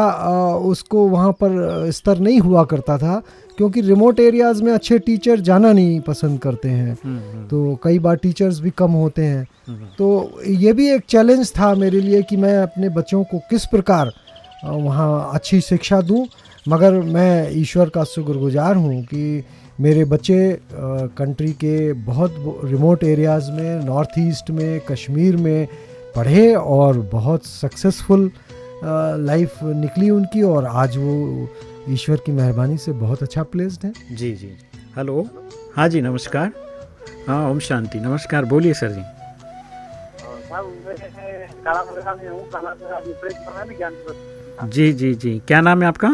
उसको वहाँ पर स्तर नहीं हुआ करता था क्योंकि रिमोट एरियाज़ में अच्छे टीचर जाना नहीं पसंद करते हैं। तो कई बार टीचर्स भी कम होते हैं। तो ये भी एक चैलेंज था मेरे लिए कि मैं अपने बच्चों को किस प्रकार वहाँ अच्छी शिक्षा दूँ। मगर मैं ईश्वर का शुक्रगुजार हूँ कि मेरे बच्चे कंट्री के बहुत रिमोट एरियाज़ में नॉर्थ ईस्ट में कश्मीर में पढ़े और बहुत सक्सेसफुल लाइफ निकली उनकी और आज वो ईश्वर की मेहरबानी से बहुत अच्छा प्लेस्ड है। जी जी। हेलो हाँ जी नमस्कार। हाँ ओम शांति। नमस्कार बोलिए सर जी। जी जी जी। क्या नाम है आपका?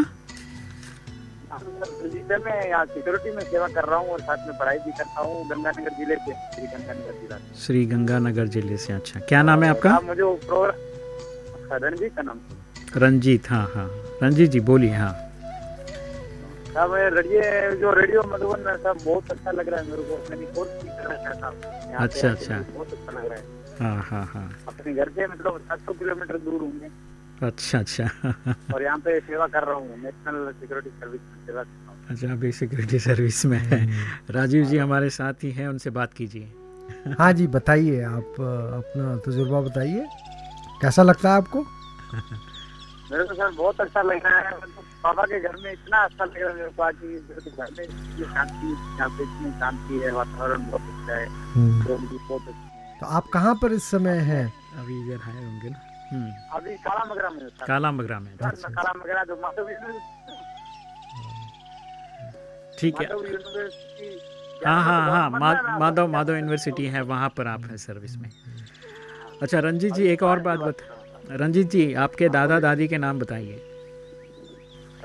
ज़िले में यहाँ सिक्योरिटी में सेवा कर रहा हूँ और साथ में पढ़ाई भी करता हूँ गंगानगर ज़िले से श्री गंगानगर जिला श्री गंगानगर ज़िले से अच्छा। क्या नाम है आपका? मुझे प्रोग्राम रणजीत का नाम। रंजीत हाँ हाँ। रंजीत जी बोलिए हाँ। साहब रेडियो जो रेडियो मधुबन है साहब बहुत अच्छा लग रहा है मेरे को। मैंने कोर्स भी है अच्छा, अच्छा। बहुत अच्छा लग रहा है। हाँ हाँ हाँ। अपने घर से मतलब सात सौ किलोमीटर दूर होंगे अच्छा अच्छा। और यहाँ पे सेवा कर रहा हूँ नेशनल सिक्योरिटी सर्विस में सेवा कर रहा हूँ। अच्छा अभी सिक्योरिटी सर्विस में है। राजीव जी हमारे साथ ही हैं उनसे बात कीजिए। हाँ जी बताइए आप अपना तजुर्बा बताइए। कैसा लगता है आपको? मेरे को सर बहुत अच्छा लग रहा है। पापा के घर में इतना अच्छा लग रहा है मेरे को आज कि मेरे को घर में इतनी शांति यहाँ पे इतनी शांति है वातावरण बहुत अच्छा है। लोग भी बहुत अच्छे तो आप कहाँ पर इस समय हैं? अभी इधर आए होंगे ना हम्म, अभी काला मगरा में। काला मगरा में काला मगरा जो माधव ठीक है। हाँ हाँ हाँ माधव माधव अच्छा यूनिवर्सिटी है वहाँ पर आप हैं सर्विस में। अच्छा रंजीत जी एक और बात बता रंजीत जी आपके दादा दादी के नाम बताइए।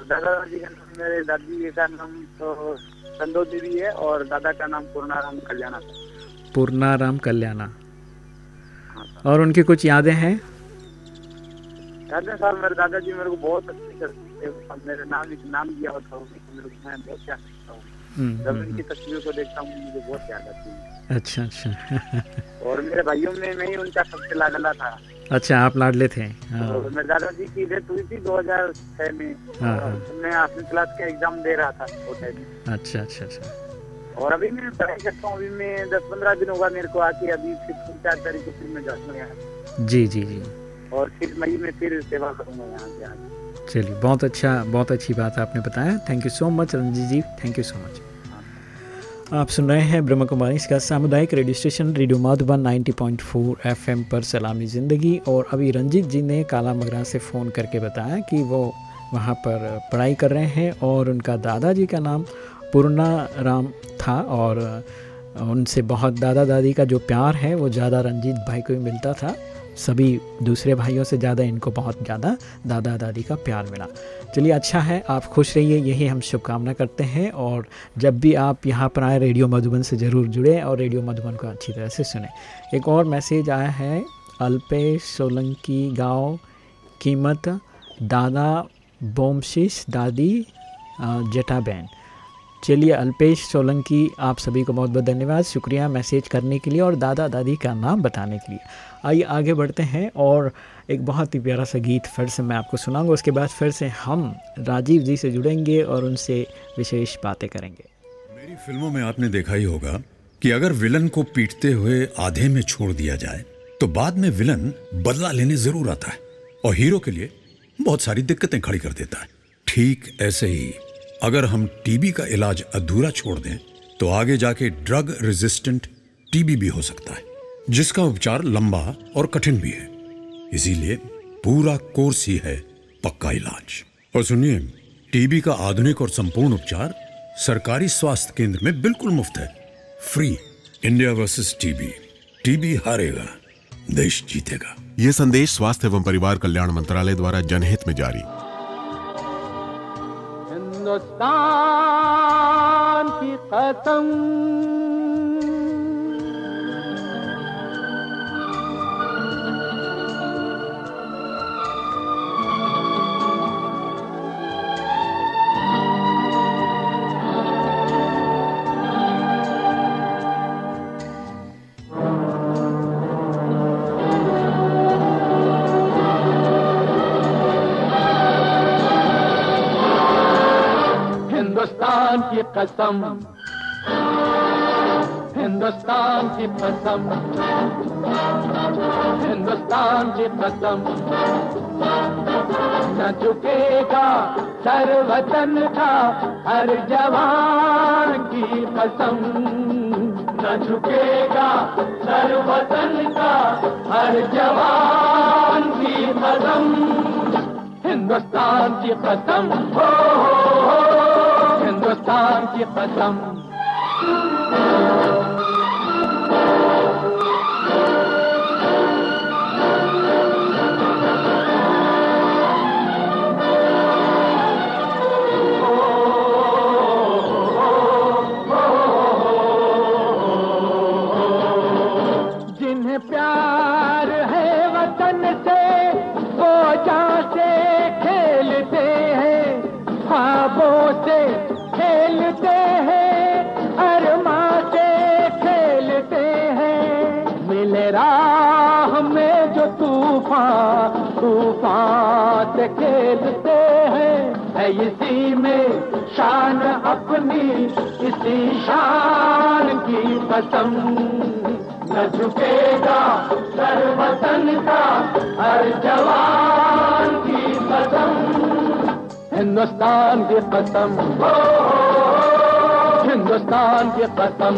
दादाजी का नाम मेरे दादी का नाम तो संदो देवी है और दादा का नाम पूर्णाराम कल्याणा। था पूर्णाराम कल्याणा। और उनकी कुछ यादें हैं? याद है साहब मेरे दादाजी मेरे को बहुत अच्छे करते मेरे नाम नाम दिया होता हूँ मेरे को मैं बहुत याद करता हूँ। हम्म, जब हम्म, इनकी तस्वीर को देखता हूँ मुझे बहुत याद आती है। अच्छा अच्छा। और मेरे भाइयों में मैं ही उनका सबसे लाडला था। अच्छा आप लाडले थे हाँ। मेरे दादाजी की डेथ हुई थी 2006 में। हाँ, हाँ। मैं आठवीं क्लास का एग्ज़ाम दे रहा था अच्छा अच्छा अच्छा। और अभी मैं पढ़ाई करता हूँ अभी मैं दस पंद्रह दिन होगा मेरे को आके अभी फिर तीन चार तारीख को फिर मैं में जी जी जी। और फिर मई में फिर सेवा करूँगा यहाँ से आगे। चलिए बहुत अच्छा बहुत अच्छी बात आपने बताया। Thank you so much Ranjeet ji thank you so much आप सुन रहे हैं ब्रह्म कुमारी, इसका सामुदायिक radio station, radio Madhuban 90.4 FM पर सलामी ज़िंदगी। और अभी रंजीत जी ने काला मगरा से फ़ोन करके बताया कि वो वहाँ पर पढ़ाई कर रहे हैं और उनका दादाजी का नाम पूर्णा राम था और उनसे बहुत दादा दादी का जो प्यार है, वो ज़्यादा रंजीत भाई को ही मिलता था। सभी दूसरे भाइयों से ज़्यादा इनको बहुत ज़्यादा दादा दादी का प्यार मिला। चलिए अच्छा है आप खुश रहिए यही हम शुभकामना करते हैं और जब भी आप यहाँ पर आए रेडियो मधुबन से ज़रूर जुड़े और रेडियो मधुबन को अच्छी तरह से सुने। एक और मैसेज आया है अल्पेश सोलंकी गाँव कीमत दादा बोमशिश दादी अ, जटाबैन चलिए अल्पेश सोलंकी आप सभी को बहुत बहुत धन्यवाद शुक्रिया मैसेज करने के लिए और दादा दादी का नाम बताने के लिए। आइए आगे बढ़ते हैं और एक बहुत ही प्यारा सा गीत फिर से मैं आपको सुनाऊँगा। उसके बाद फिर से हम राजीव जी से जुड़ेंगे और उनसे विशेष बातें करेंगे। मेरी फ़िल्मों में आपने देखा ही होगा कि अगर विलन को पीटते हुए आधे में छोड़ दिया जाए तो बाद में विलन बदला लेने ज़रूर आता है और हीरो के लिए बहुत सारी दिक्कतें खड़ी कर देता है। ठीक ऐसे ही, अगर हम टीबी का इलाज अधूरा छोड़ दें तो आगे जाके ड्रग रेजिस्टेंट टीबी भी हो सकता है। जिसका उपचार लंबा और कठिन भी है। इसीलिए पूरा कोर्स ही है पक्का इलाज। और सुनिए टीबी का आधुनिक और संपूर्ण उपचार सरकारी स्वास्थ्य केंद्र में बिल्कुल मुफ़्त है। Free India versus TB TB हारेगा देश जीतेगा। ये संदेश स्वास्थ्य एवं परिवार कल्याण मंत्रालय द्वारा जनहित में जारी। हिंदुस्तान की कसम। हिंदुस्तान की कसम। हिंदुस्तान की कसम। हिंदुस्तान की कसम। न झुकेगा सर वतन का हर जवान की कसम। न झुकेगा सर वतन का हर जवान की कसम। हिंदुस्तान की कसम। हो, हो, हो। हिंदुस्तान की कसम। शान अपनी इसी शान की कसम। न झुकेगा सर वतन का हर जवान की कसम। हिंदुस्तान की कसम। हिंदुस्तान की कसम।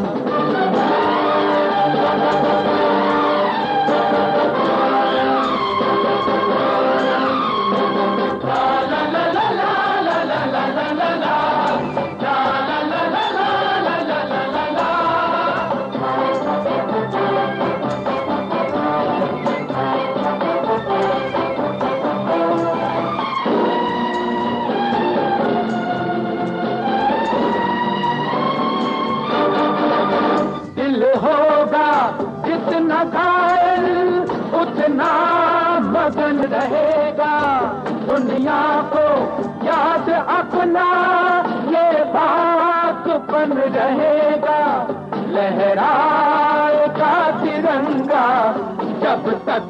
जितना घायल, उतना मगन रहेगा। दुनिया को याद अपना, ये बात बन रहेगा। लहराएगा तिरंगा, जब तक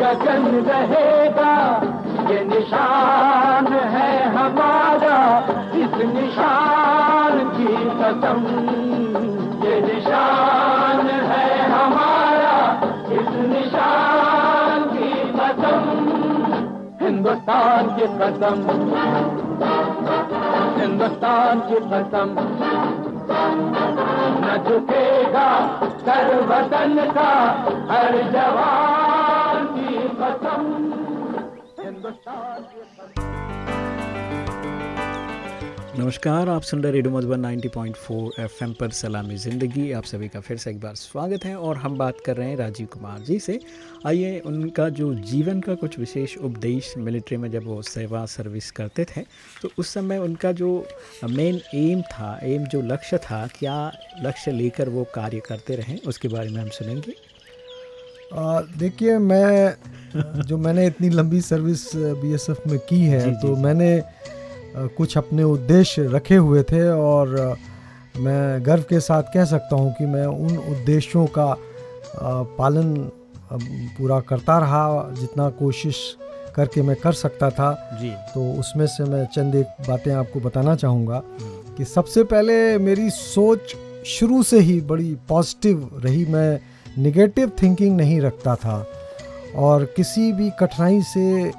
गगन रहेगा। ये निशान है हमारा, इस निशान की कसम। हिंदुस्तान की कसम। हिंदुस्तान की कसम। न झुकेगा कर वतन का हर जवान की कसम। हिंदुस्तान की नमस्कार आप सुन रहे रेडियो मधुबन 90.4 एफएम पर सलामी ज़िंदगी। आप सभी का फिर से एक बार स्वागत है और हम बात कर रहे हैं राजीव कुमार जी से। आइए उनका जो जीवन का कुछ विशेष उपदेश मिलिट्री में जब वो सेवा सर्विस करते थे तो उस समय उनका जो मेन एम था एम जो लक्ष्य था क्या लक्ष्य लेकर वो कार्य करते रहे उसके बारे में हम सुनेंगे। देखिए मैं जो मैंने इतनी लंबी सर्विस बीएसएफ में की है जी, तो जी। मैंने कुछ अपने उद्देश्य रखे हुए थे और मैं गर्व के साथ कह सकता हूँ कि मैं उन उद्देश्यों का पालन पूरा करता रहा जितना कोशिश करके मैं कर सकता था। जी। तो उसमें से मैं चंद एक बातें आपको बताना चाहूँगा कि सबसे पहले मेरी सोच शुरू से ही बड़ी पॉजिटिव रही। मैं निगेटिव थिंकिंग नहीं रखता था और किसी भी कठिनाई से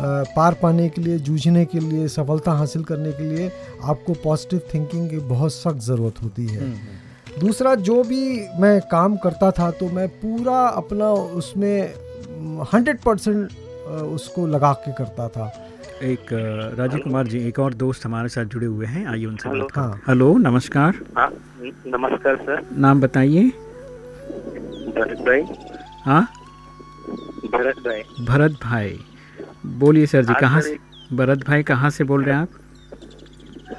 पार पाने के लिए जूझने के लिए सफलता हासिल करने के लिए आपको पॉजिटिव थिंकिंग की बहुत सख्त ज़रूरत होती है। दूसरा जो भी मैं काम करता था तो मैं पूरा अपना उसमें हंड्रेड परसेंट उसको लगा के करता था। एक राजीव कुमार जी एक और दोस्त हमारे साथ जुड़े हुए हैं आइए उनसे हेलो। बात करें। हेलो नमस्कार। हाँ नमस्कार सर। नाम बताइए। भरत भाई। हाँ? भरत भाई। भरत भाई। बोलिए सर जी कहाँ से भरत भाई कहाँ से बोल रहे हैं आप?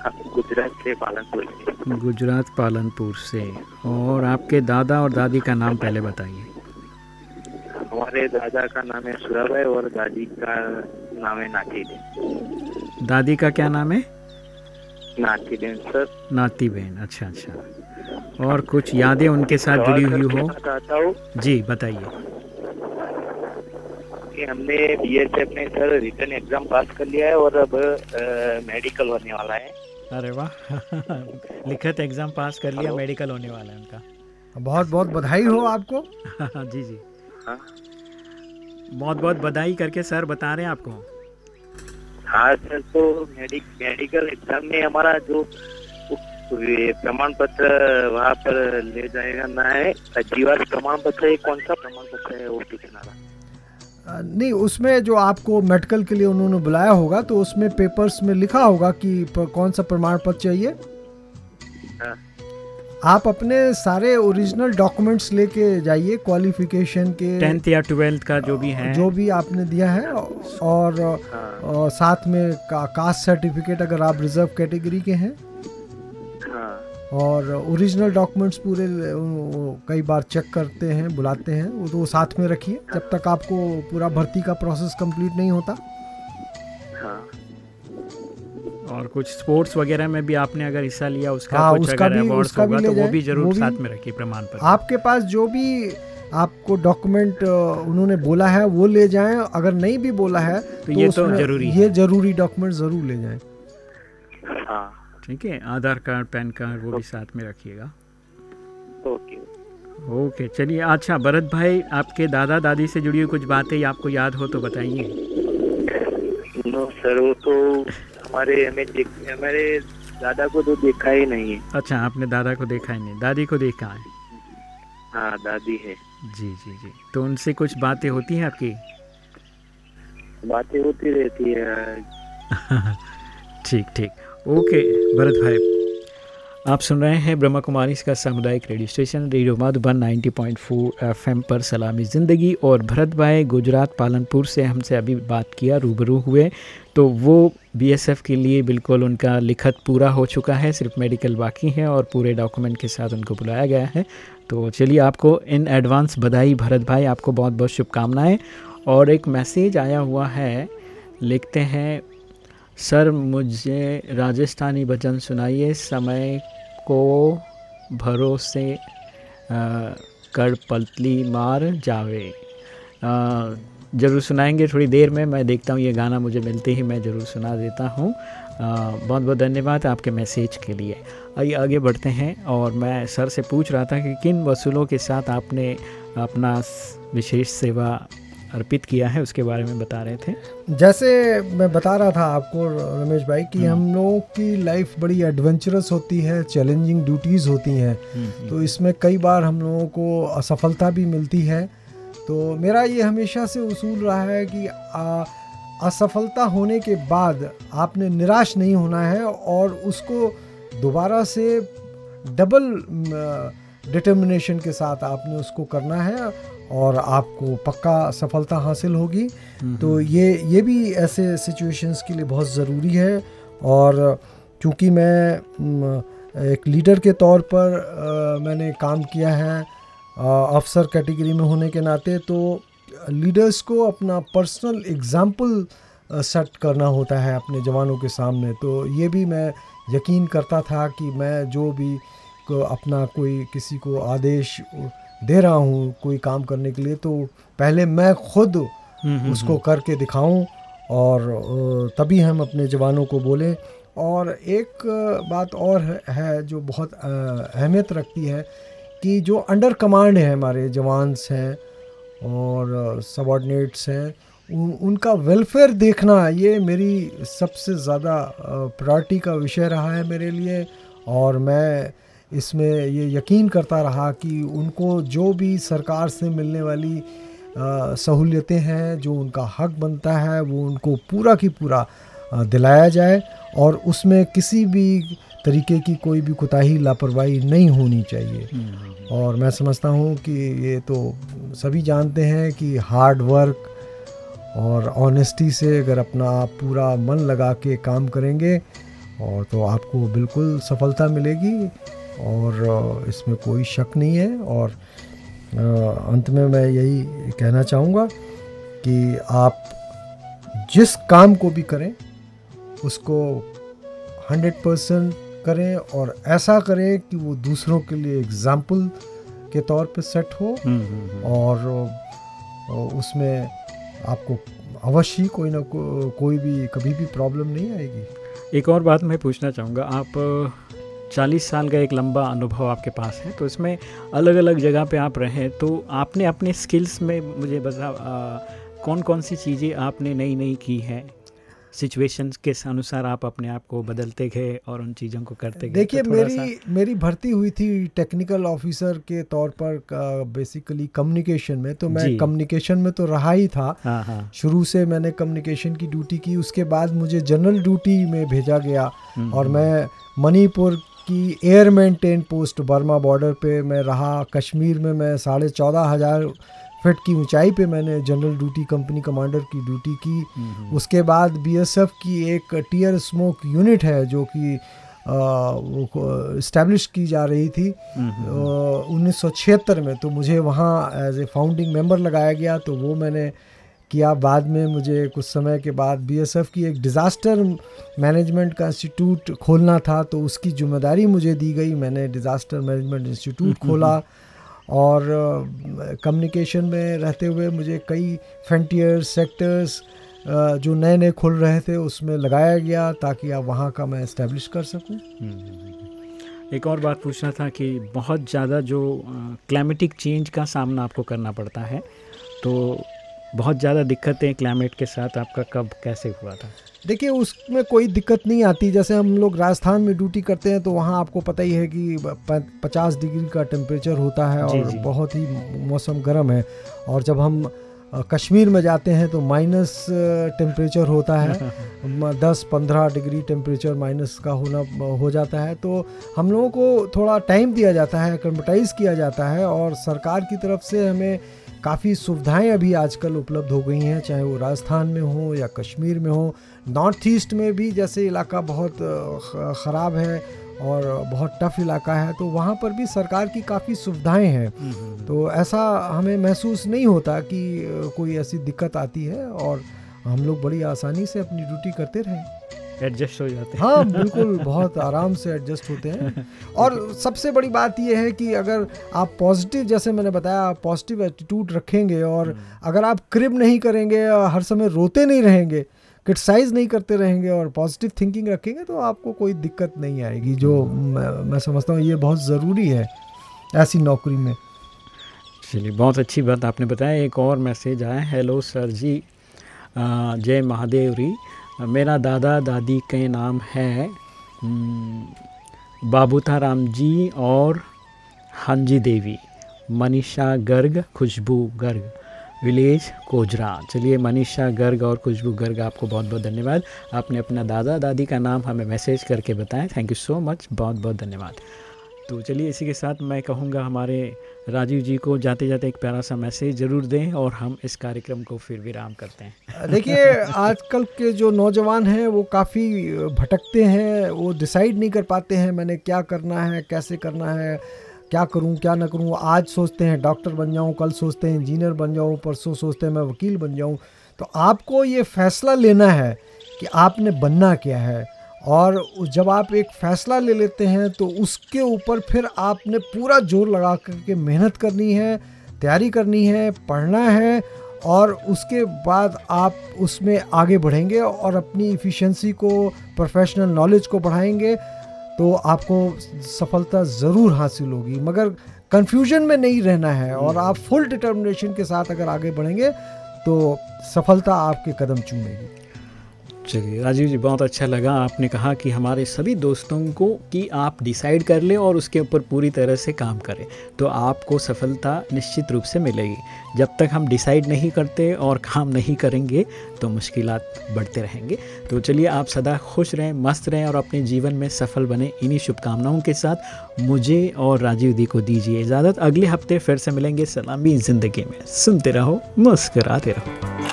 हाँ, गुजरात से पालनपुर गुजरात पालनपुर से। और आपके दादा और दादी का नाम पहले बताइए। हमारे दादा का नाम है सुराभाई और दादी का नाम है नाती दादी का क्या नाम है? नाती बेन सर। नाती बहन अच्छा अच्छा। और कुछ यादें उनके साथ जुड़ी हुई हूँ। जी बताइए। कि हमने बीएसएफ में सर रिटर्न एग्ज़ाम पास कर लिया है और अब मेडिकल होने वाला है। अरे वाह। लिखित एग्ज़ाम पास कर लिया मेडिकल होने वाला है उनका। बहुत बहुत बधाई हो आपको। जी जी। हाँ। बहुत बहुत बधाई करके सर बता रहे हैं आपको। हाँ सर तो मेडिक मेडिकल एग्ज़ाम में हमारा जो प्रमाण पत्र वहाँ पर ले जाएगा ना है जीवास प्रमाण पत्र ये कौन सा प्रमाण पत्र है वो पूछना था। अ, नहीं उसमें जो आपको मेडिकल के लिए उन्होंने बुलाया होगा तो उसमें पेपर्स में लिखा होगा कि कौन सा प्रमाण पत्र चाहिए। हाँ। आप अपने सारे ओरिजिनल डॉक्यूमेंट्स लेके जाइए क्वालिफिकेशन के टेंथ या ट्वेल्थ का जो भी है। जो भी आपने दिया है और, और साथ में का, कास्ट सर्टिफिकेट अगर आप रिज़र्व कैटेगरी के हैं हाँ। और ओरिजिनल डॉक्यूमेंट्स पूरे कई बार चेक करते हैं बुलाते हैं। वो तो साथ में रखिए जब तक आपको पूरा भर्ती का प्रोसेस कंप्लीट नहीं होता। हाँ। और कुछ स्पोर्ट्स वगैरह में भी आपने अगर हिस्सा लिया उसका हाँ, कुछ उसका अगर भी- उसका भी होगा ले तो वो भी ज़रूर वो भी- साथ में रखिए प्रमाण पत्र। आपके पास जो भी आपको डॉक्यूमेंट उन्होंने बोला है वो ले जाएँ। अगर नहीं भी बोला है तो, तो ये तो ज़रूरी ये ज़रूरी डॉक्यूमेंट ज़रूर ले जाएँ। हाँ। ठीक है? आधार कार्ड पैन कार्ड वो भी साथ में रखिएगा। ओके। ओके चलिए अच्छा भरत भाई आपके दादा दादी से जुड़ी हुई कुछ बातें आपको याद हो तो बताइए। नो सर वो तो हमारे हमें हमारे दादा को तो देखा ही नहीं है। अच्छा आपने दादा को देखा ही नहीं दादी को देखा है? हाँ दादी है। जी जी जी तो उनसे कुछ बातें होती हैं आपकी? बातें होती रहती है। ठीक ठीक। ओके भरत भाई आप सुन रहे हैं ब्रह्मा कुमारी का सामुदायिक radio station, radio Madhuban 90.4 FM पर सलामी ज़िंदगी और भरत भाई गुजरात पालनपुर से हमसे अभी बात किया, रूबरू हुए। तो वो बीएसएफ के लिए बिल्कुल उनका लिखत पूरा हो चुका है, सिर्फ़ मेडिकल बाकी है और पूरे डॉक्यूमेंट के साथ उनको बुलाया गया है। तो चलिए आपको इन एडवांस बधाई भरत भाई, आपको बहुत बहुत शुभकामनाएँ। और एक मैसेज आया हुआ है, लिखते हैं सर, मुझे राजस्थानी भजन सुनाइए। समय को भरोसे कर पलतली मार जावे। ज़रूर सुनाएँगे थोड़ी देर में। मैं देखता हूँ, ये गाना मुझे मिलते ही मैं ज़रूर सुना देता हूँ। बहुत बहुत धन्यवाद आपके मैसेज के लिए। आइए, आगे बढ़ते हैं और मैं सर से पूछ रहा था कि किन वसूलों के साथ आपने अपना विशेष सेवा अर्पित किया है उसके बारे में बता रहे थे। जैसे मैं बता रहा था आपको रमेश भाई कि हम लोगों की लाइफ बड़ी एडवेंचरस होती है चैलेंजिंग ड्यूटीज़ होती हैं। तो इसमें कई बार हम लोगों को असफलता भी मिलती है। तो मेरा ये हमेशा से उसूल रहा है कि आ, असफलता होने के बाद आपने निराश नहीं होना है और उसको दोबारा से डबल डिटर्मिनेशन के साथ आपने उसको करना है। और आपको पक्का सफलता हासिल होगी। तो ये ये भी ऐसे सिचुएशंस के लिए बहुत ज़रूरी है और क्योंकि मैं एक लीडर के तौर पर अ, मैंने काम किया है अफसर कैटेगरी में होने के नाते तो लीडर्स को अपना पर्सनल एग्ज़ाम्पल सेट करना होता है अपने जवानों के सामने। तो ये भी मैं यकीन करता था कि मैं जो भी को अपना कोई किसी को आदेश दे रहा हूँ कोई काम करने के लिए तो पहले मैं खुद हम्म, उसको करके दिखाऊँ और तभी हम अपने जवानों को बोलें। और एक बात और है- है जो बहुत अहमियत रखती है कि जो अंडर कमांड है हमारे जवान्स हैं और सबॉर्डिनेट्स हैं उन, उनका वेलफेयर देखना ये मेरी सबसे ज़्यादा प्रायोरिटी का विषय रहा है मेरे लिए। और मैं इसमें ये यकीन करता रहा कि उनको जो भी सरकार से मिलने वाली सहूलियतें हैं जो उनका हक बनता है वो उनको पूरा की पूरा दिलाया जाए और उसमें किसी भी तरीके की कोई भी कोताही लापरवाही नहीं होनी चाहिए। और मैं समझता हूँ कि ये तो सभी जानते हैं कि हार्ड वर्क और ऑनेस्टी से अगर अपना आप पूरा मन लगा के काम करेंगे और तो आपको बिल्कुल सफलता मिलेगी। और इसमें कोई शक नहीं है और अंत में मैं यही कहना चाहूँगा कि आप जिस काम को भी करें उसको हंड्रेड परसेंट करें और ऐसा करें कि वो दूसरों के लिए एग्ज़ाम्पल के तौर पे सेट हो और उसमें आपको अवश्य कोई ना को, कोई भी कभी भी प्रॉब्लम नहीं आएगी। एक और बात मैं पूछना चाहूँगा। आप चालीस साल का एक लंबा अनुभव आपके पास है तो इसमें अलग अलग जगह पे आप रहें तो आपने अपने स्किल्स में मुझे बता कौन कौन सी चीज़ें आपने नई नई की हैं? सिचुएशंस के अनुसार आप अपने आप को बदलते गए और उन चीज़ों को करते गए देखिए तो मेरी मेरी भर्ती हुई थी टेक्निकल ऑफिसर के तौर पर बेसिकली कम्युनिकेशन में तो मैं कम्युनिकेशन में तो रहा ही था। हाँ हाँ। शुरू से मैंने कम्युनिकेशन की ड्यूटी की उसके बाद मुझे जनरल ड्यूटी में भेजा गया हम्म, और मैं मणिपुर की air maintain post Burma border पे मैं रहा कश्मीर में मैं साढ़े चौदह हज़ार फिट की ऊंचाई पे मैंने जनरल ड्यूटी कंपनी कमांडर की ड्यूटी की। उसके बाद बीएसएफ की एक टीयर स्मोक यूनिट है जो कि इस्टेब्लिश की जा रही थी। उन्नीस सौ छिहत्तर में तो मुझे वहाँ एज ए फाउंडिंग मेंबर लगाया गया तो वो मैंने किया। बाद में मुझे कुछ समय के बाद बीएसएफ की एक डिज़ास्टर मैनेजमेंट का इंस्टीट्यूट खोलना था तो उसकी ज़िम्मेदारी मुझे दी गई। मैंने डिज़ास्टर मैनेजमेंट इंस्टीट्यूट खोला और कम्युनिकेशन में रहते हुए मुझे कई फ्रंटियर सेक्टर्स जो नए नए खुल रहे थे उसमें लगाया गया ताकि आप वहाँ का मैं इस्टेब्लिश कर सकूँ। एक और बात पूछना था कि बहुत ज़्यादा जो क्लाइमेटिक चेंज का सामना आपको करना पड़ता है तो बहुत ज़्यादा दिक्कतें क्लाइमेट के साथ आपका कब कैसे हुआ था? देखिए उसमें कोई दिक्कत नहीं आती। जैसे हम लोग राजस्थान में ड्यूटी करते हैं तो वहाँ आपको पता ही है कि पचास डिग्री का टेम्परेचर होता है जी, और जी। बहुत ही मौसम गर्म है। और जब हम कश्मीर में जाते हैं तो माइनस टेम्परेचर होता है। दस पंद्रह डिग्री टेम्परेचर माइनस का होना हो जाता है। तो हम लोगों को थोड़ा टाइम दिया जाता है एक्लेमेटाइज किया जाता है और सरकार की तरफ़ से हमें काफ़ी सुविधाएँ अभी आजकल उपलब्ध हो गई हैं चाहे वो राजस्थान में हो या कश्मीर में हो। नॉर्थ ईस्ट में भी जैसे इलाका बहुत ख़राब है और बहुत टफ इलाका है तो वहाँ पर भी सरकार की काफ़ी सुविधाएँ हैं। तो ऐसा हमें महसूस नहीं होता कि कोई ऐसी दिक्कत आती है और हम लोग बड़ी आसानी से अपनी ड्यूटी करते रहें। एडजस्ट हो जाते हैं। हाँ बिल्कुल बहुत आराम से एडजस्ट होते हैं। और सबसे बड़ी बात यह है कि अगर आप पॉजिटिव जैसे मैंने बताया आप पॉजिटिव एटीट्यूड रखेंगे और अगर आप क्रिब नहीं करेंगे और हर समय रोते नहीं रहेंगे क्रिटिसाइज नहीं करते रहेंगे और पॉजिटिव थिंकिंग रखेंगे तो आपको कोई दिक्कत नहीं आएगी जो मैं, मैं समझता हूँ ये बहुत ज़रूरी है ऐसी नौकरी में। चलिए बहुत अच्छी बात आपने बताया। एक और मैसेज आया हेलो सर जी। जय महादेव री। मेरा दादा दादी के नाम है बाबूता राम जी और हंजी देवी, मनीषा गर्ग, खुशबू गर्ग, विलेज कोजरा। चलिए मनीषा गर्ग और खुशबू गर्ग, आपको बहुत बहुत धन्यवाद। आपने अपना दादा दादी का नाम हमें मैसेज करके बताया। थैंक यू सो मच बहुत बहुत धन्यवाद। तो चलिए इसी के साथ मैं कहूँगा हमारे राजीव जी को जाते जाते एक प्यारा सा मैसेज ज़रूर दें और हम इस कार्यक्रम को फिर विराम करते हैं। देखिए, आजकल के जो नौजवान हैं, वो काफ़ी भटकते हैं, वो डिसाइड नहीं कर पाते हैं मैंने क्या करना है, कैसे करना है, क्या करूँ, क्या ना करूँ। आज सोचते हैं डॉक्टर बन जाऊँ, कल सोचते हैं इंजीनियर बन जाऊँ, परसों सोचते हैं मैं वकील बन जाऊँ। तो आपको ये फैसला लेना है कि आपने बनना क्या है। और जब आप एक फ़ैसला ले लेते हैं तो उसके ऊपर फिर आपने पूरा ज़ोर लगा करके मेहनत करनी है, तैयारी करनी है, पढ़ना है, और उसके बाद आप उसमें आगे बढ़ेंगे और अपनी इफ़िशेंसी को प्रोफेशनल नॉलेज को बढ़ाएँगे तो आपको सफलता ज़रूर हासिल होगी। मगर कन्फ्यूज़न में नहीं रहना है और आप फुल डिटर्मिनेशन के साथ अगर आगे बढ़ेंगे तो सफलता आपके कदम चूमेगी। चलिए, राजीव जी, बहुत अच्छा लगा। आपने कहा कि हमारे सभी दोस्तों को कि आप डिसाइड कर लें और उसके ऊपर पूरी तरह से काम करें तो आपको सफलता निश्चित रूप से मिलेगी। जब तक हम डिसाइड नहीं करते और काम नहीं करेंगे तो मुश्किलात बढ़ते रहेंगे। तो चलिए, आप सदा खुश रहें, मस्त रहें और अपने जीवन में सफल बने। इन्हीं शुभकामनाओं के साथ मुझे और राजीव दी को दीजिए इजाज़त। अगले हफ़्ते फिर से मिलेंगे सलामी ज़िंदगी में। सुनते रहो, मुस्कराते रहो।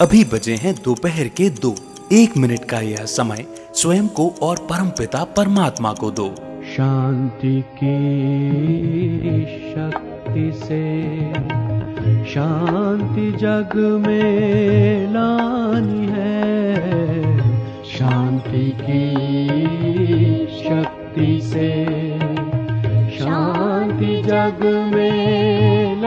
अभी बजे हैं दोपहर के दो। एक मिनट का यह समय स्वयं को और परमपिता परमात्मा को दो। शांति की शक्ति से शांति जग में लानी है। शांति की शक्ति से शांति जग में